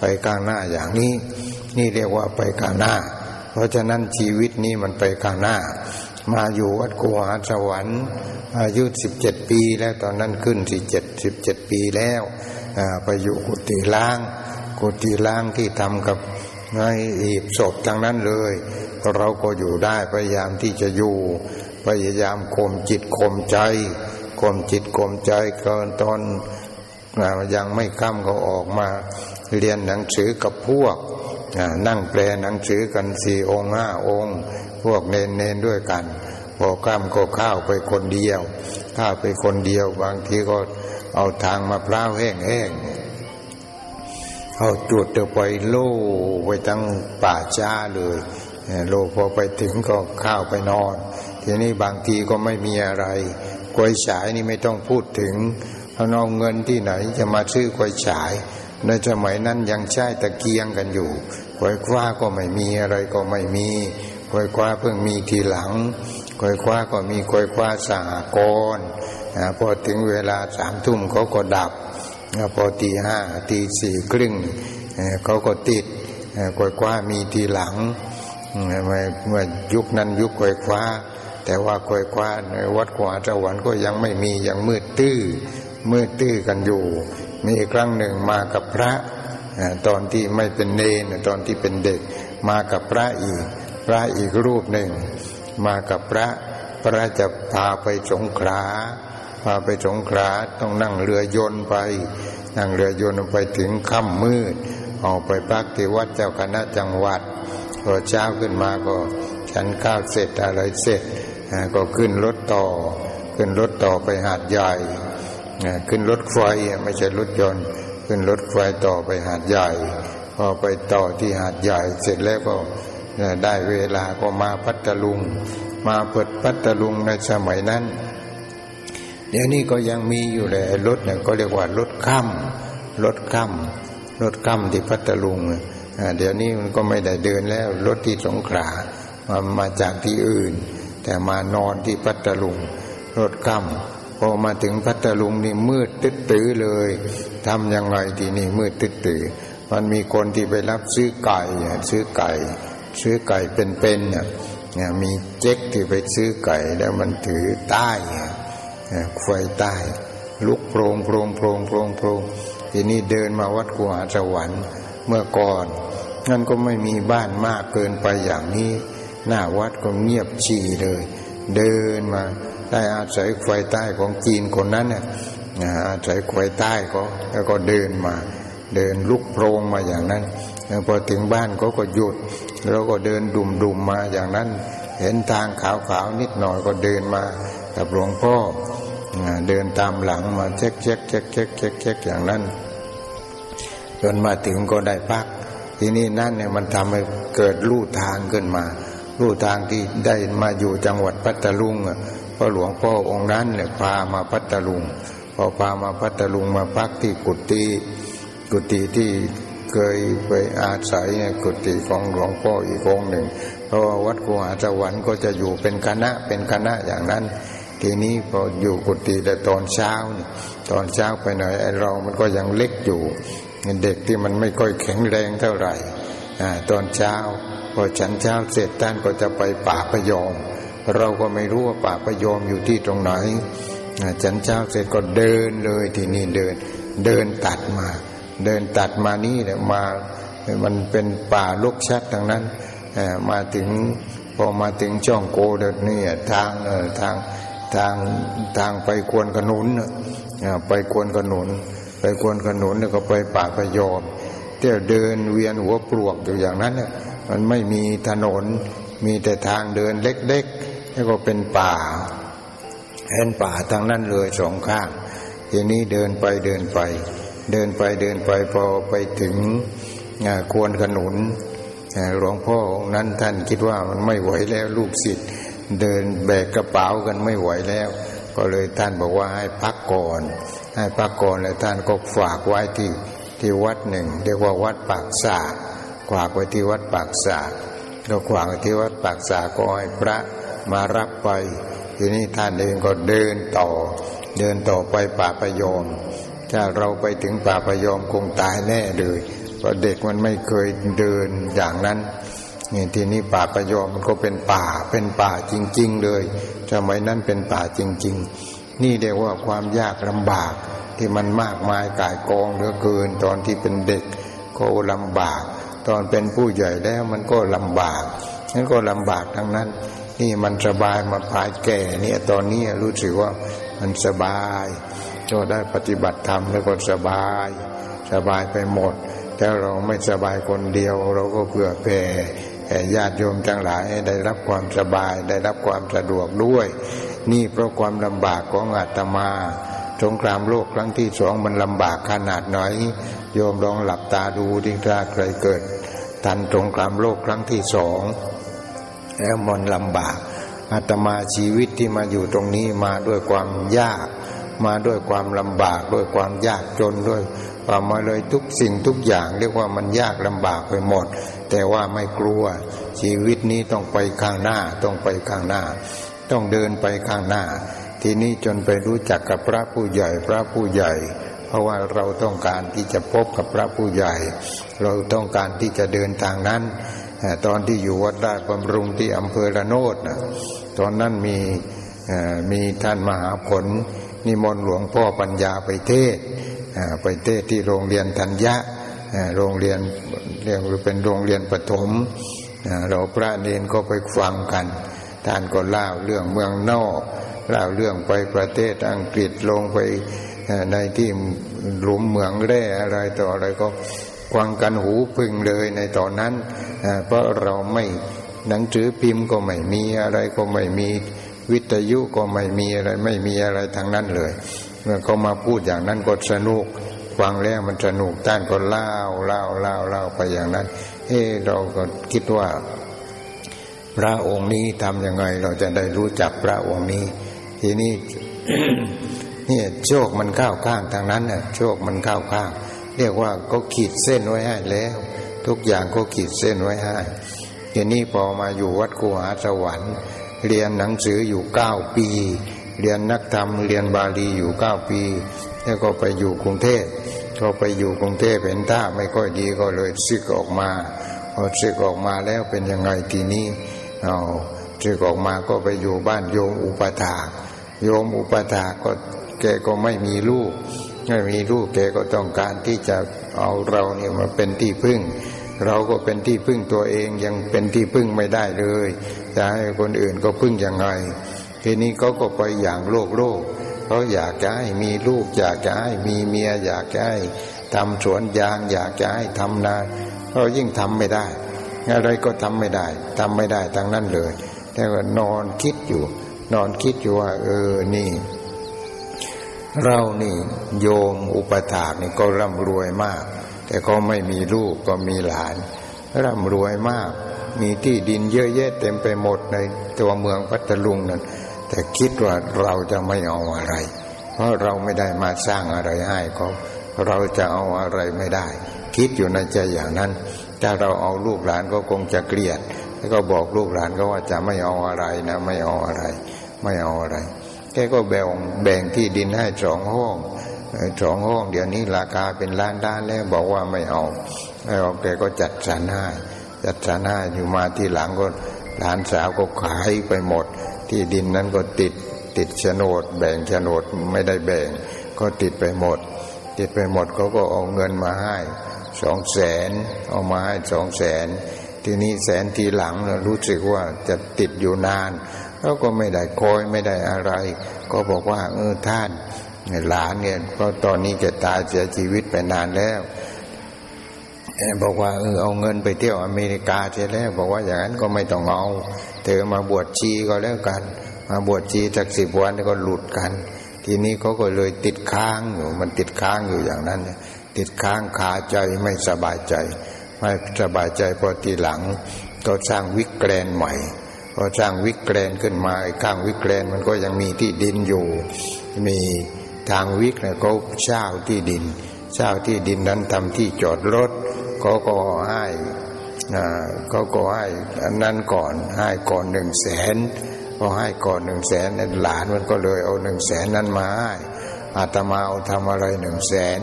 ไปข้างหน้าอย่างนี้ นี่เรียกว่าไปข้างหน้า เพราะฉะนั้นชีวิตนี้มันไปข้างหน้า มาอยู่วัดกูหาสวรรค์อายุสิบเจ็ดปีแล้วตอนนั้นขึ้นสิเจ็ดสิบเจ็ดปีแล้วไปอยู่กุฏิล้าง กุฏิล้างที่ทำกับไงหีบศพทางนั้นเลย เราก็อยู่ได้พยายามที่จะอยู่ พยายามข่มจิตข่มใจข่มจิตข่มใจเกินตอนยังไม่ค่ำก็ออกมา เรียนหนังสือกับพวก นั่งแปลหนังสือกันสี่องค์ห้าองค์ พวกเนนเนนด้วยกันพอข้ามก็ข้าวไปคนเดียวข้าวไปคนเดียวบางทีก็เอาทางมาพร้าวแห้งแห้งเอาจุดเดไปโล่ไปตั้งป่าจ้าเลยโลพอไปถึงก็ข้าวไปนอน ทีนี้บางทีก็ไม่มีอะไรกวยฉายนี่ไม่ต้องพูดถึงเอาเอาเงินที่ไหนจะมาซื้อกวยฉายในสมัยนั้นยังใช้ตะเกียงกันอยู่ ควยคว้าก็ไม่มีอะไรก็ไม่มีควยคว้าเพิ่งมีทีหลังควยคว้าก็มีควยคว้าสหกรณ์พอถึงเวลาสามทุ่มเขาก็ดับพอตีห้าตีสี่ครึ่งเขาก็ติดควยคว้ามีทีหลังเมื่อยุคนั้นยุคควยคว้า แต่ว่าควยคว้าในวัดขวาจวรรค์ก็ยังไม่มียังมืดตื้อมืดตื้อกันอยู่ มีครั้งหนึ่งมากับพระ ตอนที่ไม่เป็นเนนตอนที่เป็นเด็ก มากับพระอีก พระอีกรูปหนึ่ง มากับพระพระจะพาไปสงขลาพาไปสงขลาต้องนั่งเรือยนต์ไป นั่งเรือยนต์ไปถึงค่ำมืด ออกไปพักที่วัดเจ้าคณะจังหวัดพอเช้าขึ้นมาก็ฉันข้าวเสร็จอะไรเสร็จก็ขึ้นรถต่อ ขึ้นรถต่อไปหาดใหญ่ขึ้นรถไฟไม่ใช่รถยนต์ ขึ้นรถไฟต่อไปหาดใหญ่ พอไปต่อที่หาดใหญ่ เสร็จแล้วก็ได้เวลาก็มาพัทลุง มาเปิดพัทลุงในสมัยนั้น เดี๋ยวนี้ก็ยังมีอยู่เลยรถเนี่ยก็เรียกว่ารถข้ามรถข้ามรถข้ามที่พัทลุงเดี๋ยวนี้มันก็ไม่ได้เดินแล้วรถที่สงขลามามาจากที่อื่น แต่มานอนที่พัทลุง รถข้าม พอมาถึงพัทลุงนี่มืดตึ๊ดตื้อเลยทำยังไงทีนี่มืดตึ๊ดตื้อมันมีคนที่ไปรับซื้อไก่ซื้อไก่ ซื้อไก่เป็นๆเนี่ยมีเจ๊กที่ไปซื้อไก่แล้วมันถือใต้ไฟใต้ ลุกโพรงโพรงโพรงโพรงโพรงทีนี้เดินมาวัดกุหาสวรรค์เมื่อก่อนนั่นก็ไม่มีบ้านมากเกินไปอย่างนี้ หน้าวัดก็เงียบฉี่เลย เดินมา ได้อาศัยไฟไต้ของจีนคนนั้นเนี่ยอาศัยไฟไต้ก็แล้วก็เดินมา เดินลุกโพลงมาอย่างนั้นพอถึงบ้านเขาก็หยุด แล้วก็เดินดุมๆมาอย่างนั้น เห็นทางขาวๆนิดหน่อยก็เดินมากับหลวงพ่อเดินตามหลังมาเช็คเช็คเช็คเช็คเช็คเช็คอย่างนั้น จนมาถึงก็ได้พัก ทีนี้นั่นเนี่ยมันทำให้เกิดลู่ทางขึ้นมา ลู่ทางที่ได้มาอยู่จังหวัดพัทลุงเพ ราะหลวงพ่อองค์นั้นเนี่ยพามาพัทลุง พอพามาพัทลุงมาพักที่กุฏิกุฏิที่เคยไปอาศัยเนี่ยกุฏิของหลวงพ่ออีกองหนึ่ง เพราะว่าวัดกุหาสวรรค์ก็จะอยู่เป็นคณะเป็นคณะอย่างนั้น ทีนี้พออยู่กุฏิแต่ตอนเช้านี่ตอนเช้าไปหน่อยไอเรามันก็ยังเล็กอยู่เด็กที่มันไม่ค่อยแข็งแรงเท่าไหร่ตอนเช้าพอฉันเช้าเสร็จท่านก็จะไปป่าพยอม เราก็ไม่รู้ว่าป่าพยอมอยู่ที่ตรงไหนฉันเช้าเสร็จก็เดินเลยที่นี่เดิน เดินตัดมา เดินตัดมานี่แหละมา มันเป็นป่าลุกชัดทางนั้นมาถึงพอมาถึงช่องโกเดนี่ทางทางทางทางไปควนขนุนไปควนขนุน ไปควนขนุนก็ไปป่าพยอมเที่ยวเดินเวียนหัวปลวกอยู่อย่างนั้นเนี่ยมันไม่มีถนนมีแต่ทางเดินเล็กๆ แล้วก็เป็นป่าเห็นป่าทางนั้นเลยสองข้าง ทีนี้เดินไปเดินไป เดินไปเดินไปพอไปถึงควรขนุนหลวงพ่อองนั้นท่านคิดว่ามันไม่ไหวแล้วลูกศิษย์เดินแบกกระเป๋ากันไม่ไหวแล้ว ก็เลยท่านบอกว่าให้พักก่อน ให้พักก่อนแล้วท่านก็ฝากไว้ที่ที่วัดหนึ่งเรียกว่าวัดปากสาฝากไว้ที่วัดปากสาก็ฝากที่วัดปากสาก็ให้พระ มารับไป ทีนี้ท่านเองก็เดินต่อ เดินต่อไปป่าประยอมถ้าเราไปถึงป่าประยอมคงตายแน่เลยเพราะเด็กมันไม่เคยเดินอย่างนั้นนี่ทีนี้ป่าประยอมมันก็เป็นป่าเป็นป่าจริง ๆ เลยสมัยนั้นเป็นป่าจริง ๆ นี่เรียกว่าความยากลำบากที่มันมากมายกายกองเหลือเกิน ตอนที่เป็นเด็กก็ลำบาก ตอนเป็นผู้ใหญ่แล้วมันก็ลำบากนั่นก็ลำบากทั้งนั้น นี่มันสบายมาพายแก่เนี่ยตอนนี้รู้สึกว่ามันสบายก็ได้ปฏิบัติธรรมแล้วก็สบาย สบายไปหมดแต่เราไม่สบายคนเดียว เราก็เผื่อแผ่ญาติโยมทั้งหลายได้รับความสบายได้รับความสะดวกด้วย นี่เพราะความลำบากของอาตมาสงครามโลกครั้งที่สองมันลำบากขนาดไหนโยมลองหลับตาดูดิถ้าใครเกิด ทันสงครามโลกครั้งที่สอง แล้วมันลำบากอาตมาชีวิตที่มาอยู่ตรงนี้มาด้วยความยาก มาด้วยความลำบาก ด้วยความยากจนด้วยความาเลยทุกสิ่งทุกอย่าง เรียกว่ามันยากลำบากไปหมด แต่ว่าไม่กลัว ชีวิตนี้ต้องไปข้างหน้าต้องไปข้างหน้า ต้องเดินไปข้างหน้า ทีนี้จนไปรู้จักกับพระผู้ใหญ่พระผู้ใหญ่เพราะว่าเราต้องการที่จะพบกับพระผู้ใหญ่ เราต้องการที่จะเดินทางนั้น ตอนที่อยู่วัดราชบำรุงที่อำเภอระโนดนะตอนนั้นมีมีท่านมหาผล นิมนต์หลวงพ่อปัญญาไปเทศไปเทศที่โรงเรียนธัญญะโรงเรียนเรียกว่าเป็นโรงเรียนประถมเราพระเนนก็ไปฟังกัน ท่านก็เล่าเรื่องเมืองนอกเล่าเรื่องไปประเทศอังกฤษลงไปในที่หลุมเมืองแร่อะไรต่ออะไรก็ ฟังกันหูพึ่งเลยในตอนนั้นเพราะเราไม่หนังสือพิมพ์ก็ไม่มีอะไรก็ไม่มีวิทยุก็ไม่มีอะไรไม่มีอะไรทางนั้นเลยเมื่อเขามาพูดอย่างนั้นก็สนุกฟังแล้วมันสนุกท่านก็เล่าเล่าเล่าเล่าไปอย่างนั้นเฮ้เราก็คิดว่า พระองค์นี้ทำยังไง เราจะได้รู้จักพระองค์นี้ ทีนี้เนี่ยโชคมันเข้าข้างทางนั้นน่ะโชคมันเข้าข้าง เรียกว่าก็ขีดเส้นไว้ให้แล้ว ทุกอย่างก็ขีดเส้นไว้ให้ทีนี้พอมาอยู่วัดกูหาสวรรค์ เรียนหนังสืออยู่เก้าปี เรียนนักธรรม เรียนบาลีอยู่เก้าปี แล้วก็ไปอยู่กรุงเทพก็ไปอยู่กรุงเทพเห็นท่าไม่ค่อยดีก็เลยซึกออกมาพอซึกออกมาแล้วเป็นยังไงทีนี้เอาซึกออกมาก็ไปอยู่บ้านโยมอุปถาโยมอุปถาก็แกก็ไม่มีลูก ไม่มีลูกแกก็ต้องการที่จะเอาเราเนี่ยมาเป็นที่พึ่ง เราก็เป็นที่พึ่งตัวเองยังเป็นที่พึ่งไม่ได้เลยจะให้คนอื่นก็พึ่งยังไง ทีนี้เขาก็ไปอย่างโลกโลกเขาอยากจะให้มีลูกอยากจะให้มีเมียอยากจะให้ทำสวนยางอยากจะให้ทำนาเรายิ่งทำไม่ได้ อะไรก็ทำไม่ได้ทำไม่ได้ทั้งนั้นเลยแต่ก็นอนคิดอยู่ นอนคิดอยู่ว่า เออนี่ เรานี่โยมอุปถากนี่ก็ร่ำรวยมาก แต่ก็ไม่มีลูกก็มีหลาน ร่ำรวยมาก มีที่ดินเยอะแยะเต็มไปหมดในตัวเมืองพัทลุงนั่นแต่คิดว่าเราจะไม่เอาอะไร เพราะเราไม่ได้มาสร้างอะไรให้เขาเราจะเอาอะไรไม่ได้ คิดอยู่ในใจอย่างนั้น ถ้าเราเอาลูกหลานก็คงจะเกลียด แล้วก็บอกลูกหลานก็ว่าจะไม่เอาอะไรนะ ไม่เอาอะไร ไม่เอาอะไร แกก็แบ่งแบ่งที่ดินให้สองห้องสองห้องเดี๋ยวนี้ราคาเป็นล้านด้านแล้วบอกว่าไม่เอาไม่เอาแกก็จัดสรรให้จัดสรรให้อยู่มาที่หลังก็หลานสาวก็ขายไปหมด ที่ดินนั้นก็ติดติดโฉนด แบ่งโฉนดไม่ได้แบ่ง ก็ติดไปหมด ติดไปหมดเขาก็เอาเงินมาให้สองแสนเอามาให้สองแสนทีนี้แสนทีหลังรู้สึกว่าจะติดอยู่นาน เขาก็ไม่ได้คอยไม่ได้อะไร ก็บอกว่า เออท่านหลานเนี่ยก็ตอนนี้จะตายเสียชีวิตไปนานแล้วบอกว่าเออเอาเงินไปเที่ยวอเมริกาเสียแล้วบอกว่าอย่างนั้นก็ไม่ต้องเอาเธอมาบวชชีก็แล้วกัน มาบวชชีจากสิบวันก็หลุดกัน ทีนี้เขาก็เลยติดค้างอยู่มันติดค้างอยู่อย่างนั้น ติดค้างคาใจไม่สบายใจ ไม่สบายใจพอทีหลังก็สร้างวิกแกรนใหม่ พอสร้างวิกแกรนขึ้นมาข้างวิกแกรนมันก็ยังมีที่ดินอยู่ มีทางวิกเนี่ยเขาเช่าที่ดินเช่าที่ดินนั้นทำที่จอดรถเขาก็ให้เขาก็ให้อันนั้นก่อนให้ก่อนหนึ่งแสนพอให้ก่อนหนึ่งแสนหลานมันก็เลยเอาหนึ่งแสนนั้นมาให้อาตมาเอาทำอะไรหนึ่งแสน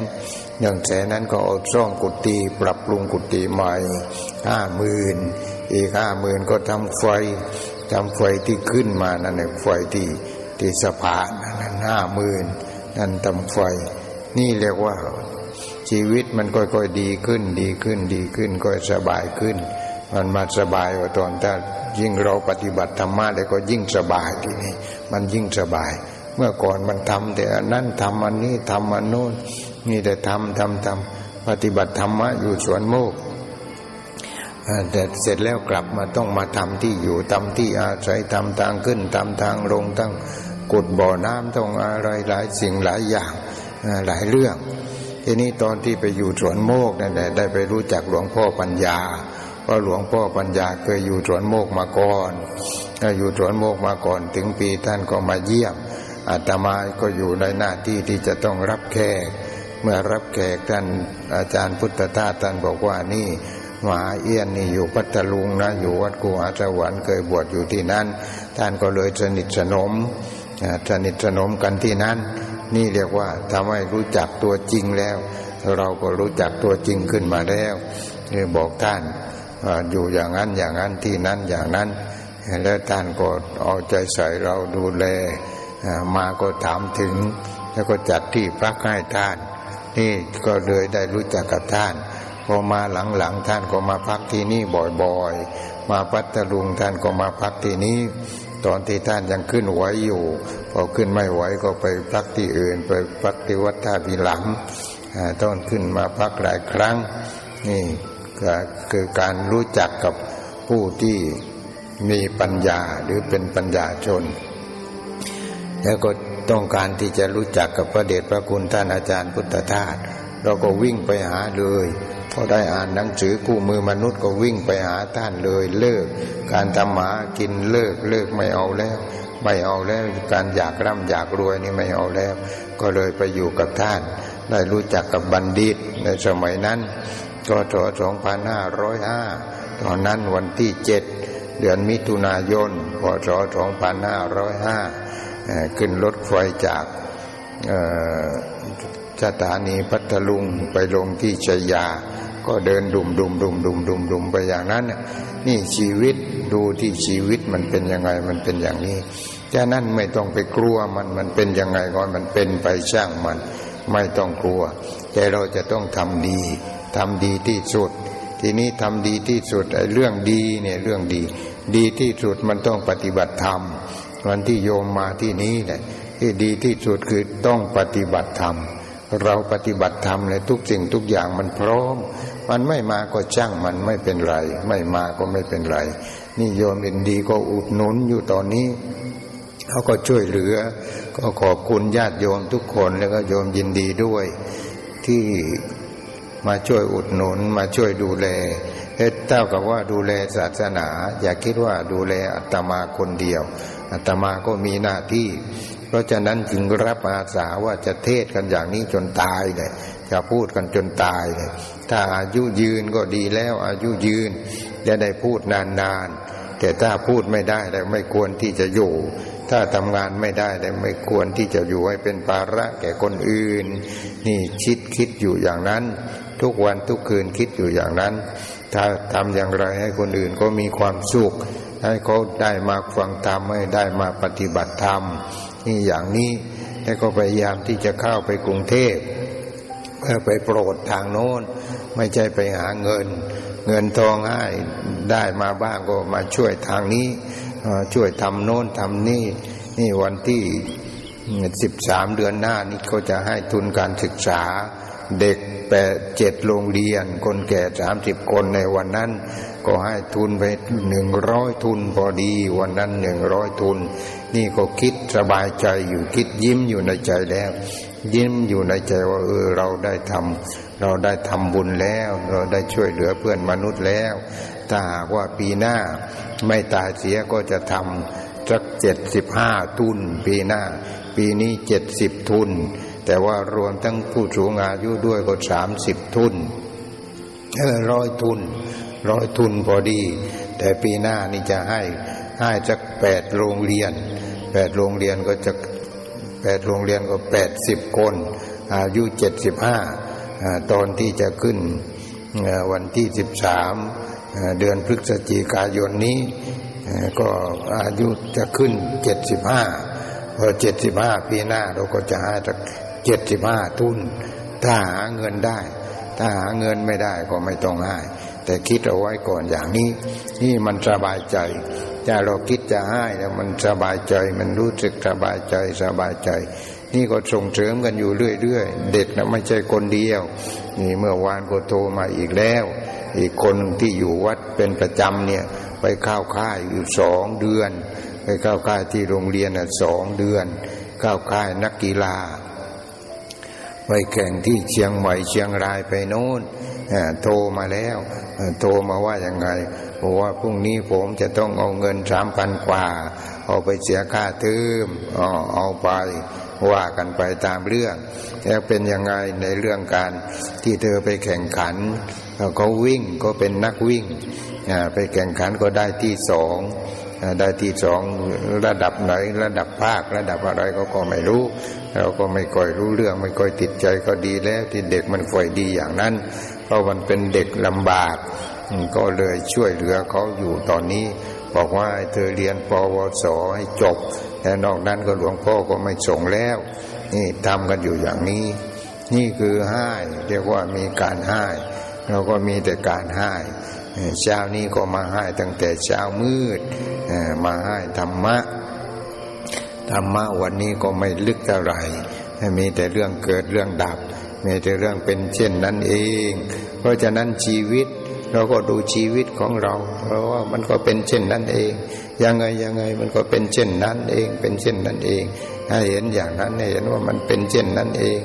หนึ่งแสนนั้นก็เอาซ่องกุฏิปรับปรุงกุฏิใหม่ห้าหมื่น อีกห้าหมื่นก็ทำไฟทำไฟที่ขึ้นมานั่นเองไฟที่ที่สะพานนั่นห้าหมื่นนั่นทำไฟ นี่เรียกว่า ชีวิตมันค่อยๆดีขึ้น ดีขึ้นดีขึ้นก็สบายขึ้น มันมาสบายกว่าตอนถ้ายิ่งเราปฏิบัติธรรมะแล้วก็ยิ่งสบายทีนี้มันยิ่งสบาย เมื่อก่อนมันทำแต่อันนั้นทำอันนี้ทำอันโน้นนี่แต่ทำทำทำปฏิบัติธรรมะอยู่สวนโมก แต่เสร็จแล้วกลับมาต้องมาทำที่อยู่ทำที่อาศัยทำทางขึ้นทำทางลงตั้งกดบ่อน้ำต้องอะไรหลายสิ่งหลายอย่างหลายเรื่อง ทีนี้ตอนที่ไปอยู่สวนโมกนั่นแหละได้ไปรู้จักหลวงพ่อปัญญาเพราะหลวงพ่อปัญญาเคยอยู่สวนโมกมาก่อนอยู่สวนโมกมาก่อนถึงปีท่านก็มาเยี่ยมอาตมาก็อยู่ในหน้าที่ที่จะต้องรับแขกเมื่อรับแขกท่านอาจารย์พุทธทาสท่านบอกว่านี่ มหาเอี้ยนนี่อยู่พัทลุงนะอยู่วัดกูหาสวรรค์เคยบวชอยู่ที่นั่น ท่านก็เลยสนิทสนมสนิทสนมกันที่นั่น นี่เรียกว่าทำให้รู้จักตัวจริงแล้ว เราก็รู้จักตัวจริงขึ้นมาแล้วนี่บอกท่านอยู่อย่างนั้นอย่างนั้นที่นั้นอย่างนั้น แล้วท่านก็เอาใจใส่เราดูแลมาก็ถามถึง แล้วก็จัดที่พักให้ท่าน นี่ก็เลยได้รู้จักกับท่าน พอมาหลังๆท่านก็มาพักที่นี่บ่อยๆ มาพัทลุงท่านก็มาพักที่นี้ตอนที่ท่านยังขึ้นไหวอยู่ พอขึ้นไม่ไหวก็ไปพักที่อื่น ไปพักที่วัดท่าพิหลังต้องขึ้นมาพักหลายครั้ง นี่คือการรู้จักกับผู้ที่มีปัญญาหรือเป็นปัญญาชน แล้วก็ต้องการที่จะรู้จักกับพระเดชพระคุณท่านอาจารย์พุทธทาสเราก็วิ่งไปหาเลย พอได้อ่านหนังสือคู่มือมนุษย์ก็วิ่งไปหาท่านเลยเลิก การทำหมากินเลิกเลิกไม่เอาแล้ว ไม่เอาแล้วการอยากร่ำอยากรวยนี่ไม่เอาแล้ว ก็เลยไปอยู่กับท่าน ได้รู้จักกับบัณฑิตในสมัยนั้นก็ถ2505 ตอนนั้นวันที่เจ็ดเดือนมิถุนายนพศ2505 ขึ้นรถไฟจากสถานีพัทลุงไปลงที่ชัยยา ก็เดินดุมดุมดุมดุมดุมดุมไปอย่างนั้นนี่ชีวิตดูที่ชีวิตมันเป็นยังไงมันเป็นอย่างนี้ฉะนั้นไม่ต้องไปกลัวมันมันเป็นยังไงก่อนมันเป็นไปช่างมัน ไม่ต้องกลัวแต่เราจะต้องทำดีทำดีที่สุด ทีนี้ทำดีที่สุดไอ้เรื่องดีเนี่ยเรื่องดี ดีที่สุดมันต้องปฏิบัติธรรมวันที่โยมมาที่นี้เนี่ยที่ดีที่สุดคือต้องปฏิบัติธรรมเราปฏิบัติธรรมเลยทุกสิ่งทุกอย่างมันพร้อม มันไม่มาก็จ้างมันไม่เป็นไร ไม่มาก็ไม่เป็นไร นี่โยมเอ็นดีก็อุดหนุนอยู่ตอนนี้เขาก็ช่วยเหลือ ก็ขอบคุณญาติโยมทุกคนแล้วก็โยมยินดีด้วย ที่มาช่วยอุดหนุนมาช่วยดูแลเท่ากับว่าดูแลศาสนา อย่าคิดว่าดูแลอัตมาคนเดียวอัตมาก็มีหน้าที่ เพราะฉะนั้นจึงรับอาสาว่าจะเทศกันอย่างนี้จนตายเลยจะพูดกันจนตายเลย ถ้าอายุยืนก็ดีแล้ว อายุยืนจะได้พูดนานๆ แต่ถ้าพูดไม่ได้แล้วไม่ควรที่จะอยู่ ถ้าทำงานไม่ได้แล้วไม่ควรที่จะอยู่ให้เป็นภาระแก่คนอื่น นี่คิดคิดอยู่อย่างนั้น ทุกวันทุกคืนคิดอยู่อย่างนั้น ถ้าทำอย่างไรให้คนอื่นก็มีความสุขให้เขาได้มาฟังธรรมให้ได้มาปฏิบัติธรรมนี่อย่างนี้แล้วก็พยายามที่จะเข้าไปกรุงเทพเพื่อไปโปรดทางโน้น ไม่ใช่ไปหาเงิน เงินทองให้ได้มาบ้างก็มาช่วยทางนี้ ช่วยทำโน้นทำนี่ นี่วันที่สิบสามเดือนหน้านี่เขาจะให้ทุนการศึกษาเด็กแปดเจ็ดโรงเรียน คนแก่สามสิบคนในวันนั้น ก็ให้ทุนไปหนึ่งร้อยทุนพอดีวันนั้นหนึ่งร้อยทุน นี่ก็คิดสบายใจอยู่คิดยิ้มอยู่ในใจแล้ว ยิ้มอยู่ในใจว่าเออเราได้ทำเราได้ทำบุญแล้ว เราได้ช่วยเหลือเพื่อนมนุษย์แล้ว ถ้าหากว่าปีหน้าไม่ตายเสียก็จะทำสักเจ็ดสิบห้าทุนปีหน้า ปีนี้เจ็ดสิบทุน แต่ว่ารวมทั้งผู้สูงอายุด้วยก็สามสิบทุนเออร้อยทุนร้อยทุนพอดี แต่ปีหน้านี่จะให้ให้จักแปดโรงเรียนแปดโรงเรียนก็จะ แปดโรงเรียนก็แปดสิบคน อายุเจ็ดสิบห้าตอนที่จะขึ้นวันที่สิบสามเดือนพฤศจิกายนนี้ ก็อายุจะขึ้นเจ็ดสิบห้าพอเจ็ดสิบห้าปีหน้าเราก็จะให้จักเจ็ดสิบห้าทุน ถ้าหาเงินได้ ถ้าหาเงินไม่ได้ก็ไม่ต้องให้ แต่คิดเอาไว้ก่อนอย่างนี้ นี่มันสบายใจถ้าเราคิดจะให้แล้วมันสบายใจ มันรู้สึกสบายใจสบายใจ นี่ก็ส่งเสริมกันอยู่เรื่อยๆ เด็กนะไม่ใช่คนเดียว นี่เมื่อวานก็โทรมาอีกแล้ว อีกคนที่อยู่วัดเป็นประจำเนี่ยไปเข้าค่ายอยู่สองเดือน ไปเข้าค่ายที่โรงเรียนสองเดือน เข้าค่ายนักกีฬาไปแข่งที่เชียงใหม่เชียงรายไปโน้น โทรมาแล้วโทรมาว่าอย่างไงบอกว่าพรุ่งนี้ผมจะต้องเอาเงินสามพันกว่า เอาไปเสียค่าเทอมเอาไปว่ากันไปตามเรื่องแล้วเป็นยังไงในเรื่องการที่เธอไปแข่งขันเขาวิ่งก็เป็นนักวิ่งไปแข่งขันก็ได้ที่สองได้ที่สองระดับไหนระดับภาคระดับอะไรก็ก็ไม่รู้ เราก็ไม่ค่อยรู้เรื่องไม่ค่อยติดใจก็ดีแล้วที่เด็กมันฝ่อยดีอย่างนั้น ราะมันเป็นเด็กลำบาก ก็เลยช่วยเหลือเขาอยู่ตอนนี้ บอกว่าเธอเรียนปวสให้จบแต่นอกนั้นก็หลวงพ่อก็ไม่ส่งแล้ว นี่ทำกันอยู่อย่างนี้ นี่คือให้เรียกว่ามีการให้เราก็มีแต่การให้เช้านี้ก็มาให้ตั้งแต่เช้ามืดมาให้ธรรมะธรรมะวันนี้ก็ไม่ลึกเท่าไหร่มีแต่เรื่องเกิดเรื่องดับ มีแต่เรื่องเป็นเช่นนั้นเอง เพราะฉะนั้นชีวิตเราก็ดูชีวิตของเรา เพราะว่ามันก็เป็นเช่นนั้นเอง ยังไงยังไงมันก็เป็นเช่นนั้นเอง เป็นเช่นนั้นเองให้เห็นอย่างนั้นให้เห็นว่ามันเป็นเช่นนั้นเอง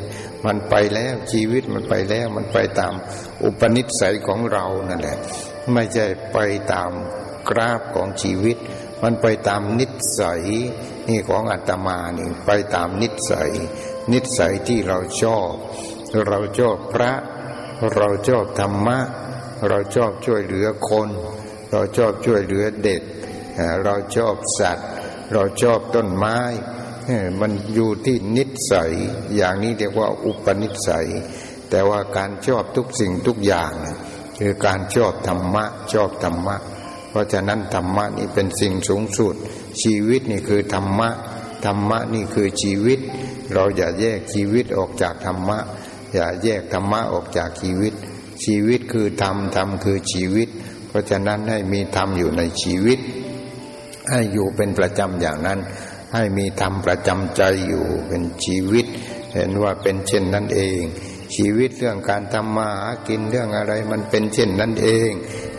มันไปแล้วชีวิตมันไปแล้วมันไปตามอุปนิสัยของเรานั่นแหละ ไม่ใช่ไปตามกราฟของชีวิต มันไปตามนิสัยนี่ของอาตมานี่ไปตามนิสัย นิสัยที่เราชอบ เราชอบพระ เราชอบธรรมะ เราชอบช่วยเหลือคน เราชอบช่วยเหลือเด็ก เราชอบสัตว์ เราชอบต้นไม้ มันอยู่ที่นิสัย อย่างนี้เรียกว่าอุปนิสัย แต่ว่าการชอบทุกสิ่งทุกอย่าง คือการชอบธรรมะ ชอบธรรมะ เพราะฉะนั้นธรรมะนี่เป็นสิ่งสูงสุด ชีวิตนี่คือธรรมะธรรมะนี่คือชีวิต เราอย่าแยกชีวิตออกจากธรรมะ อย่าแยกธรรมะออกจากชีวิต ชีวิตคือธรรมธรรมคือชีวิต เพราะฉะนั้นให้มีธรรมอยู่ในชีวิต ให้อยู่เป็นประจำอย่างนั้น ให้มีธรรมประจำใจอยู่เป็นชีวิต เห็นว่าเป็นเช่นนั้นเองชีวิตเรื่องการทำมาหากินเรื่องอะไรมันเป็นเช่นนั้นเอง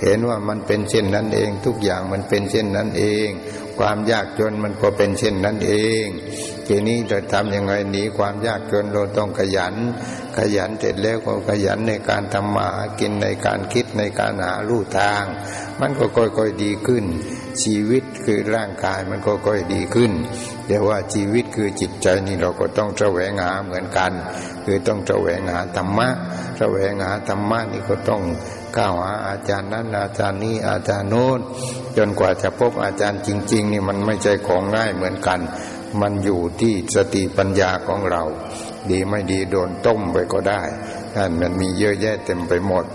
เห็นว่ามันเป็นเช่นนั้นเอง ทุกอย่างมันเป็นเช่นนั้นเอง ความยากจนมันก็เป็นเช่นนั้นเอง ทีนี้จะทำยังไงหนีความยากจนเราต้องขยัน ขยันเสร็จแล้วก็ขยันในการทำมาหากินในการคิดในการหาลู่ทาง มันก็ค่อยๆดีขึ้น ชีวิตคือร่างกายมันก็ค่อยดีขึ้นเดี๋ยวว่าชีวิตคือจิตใจนี่เราก็ต้องแสวงหาเหมือนกัน คือต้องแสวงหาธรรมะแสวงหาธรรมะนี่ก็ต้อง ก้าวหาอาจารย์นั้นอาจารย์นี้อาจารย์โน้นจนกว่าจะพบอาจารย์จริง ๆ นี่มันไม่ใช่ของง่ายเหมือนกัน มันอยู่ที่สติปัญญาของเรา ดีไม่ดีโดนต้มไปก็ได้นั่นมันมีเยอะแยะเต็มไปหมด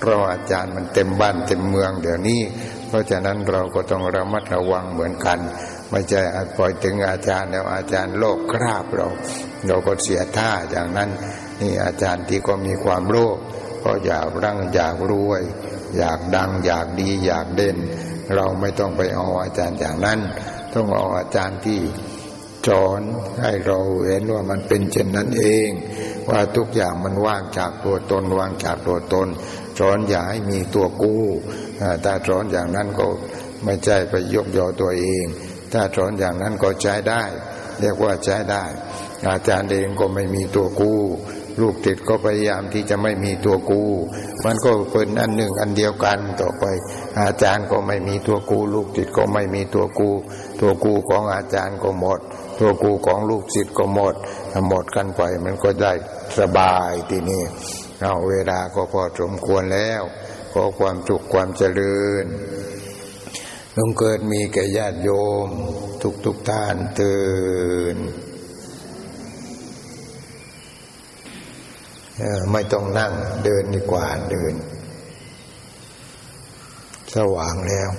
เพราะอาจารย์มันเต็มบ้านเต็มเมืองเดี๋ยวนี้ เพราะฉะนั้นเราก็ต้องระมัดระวังเหมือนกัน ไม่ใช่ปล่อยถึงอาจารย์แล้วอาจารย์โลกคราบเรา เราก็เสียท่าอย่างนั้น นี่อาจารย์ที่ก็มีความโลภ ก็อยากร่างอยากรวย อยากดังอยากดีอยากเด่น เราไม่ต้องไปเอาอาจารย์อย่างนั้น ต้องเอาอาจารย์ที่สอนให้เราเห็นว่ามันเป็นเช่นนั้นเอง ว่าทุกอย่างมันว่างจากตัวตนว่างจากตัวตนสอนอย่าให้มีตัวกู้ถ้าสอนอย่างนั้นก็ไม่ใช่ไปยกยอตัวเอง ถ้าสอนอย่างนั้นก็ใช้ได้ เรียกว่าใช้ได้ อาจารย์เองก็ไม่มีตัวกู้ ลูกติดก็พยายามที่จะไม่มีตัวกู มันก็เป็นอันหนึ่งอันเดียวกันต่อไป อาจารย์ก็ไม่มีตัวกู ลูกติดก็ไม่มีตัวกู ตัวกูของอาจารย์ก็หมด ตัวกูของลูกศิษย์ก็หมดหมดกันไปมันก็ได้สบายทีนี้เอาเวลาก็พอสมควรแล้วขอความสุขความเจริญลงเกิดมีแก่ญาติโยม ทุกทุกท่านตือน ไม่ต้องนั่งเดินดีกว่าเดิน สว่างแล้ว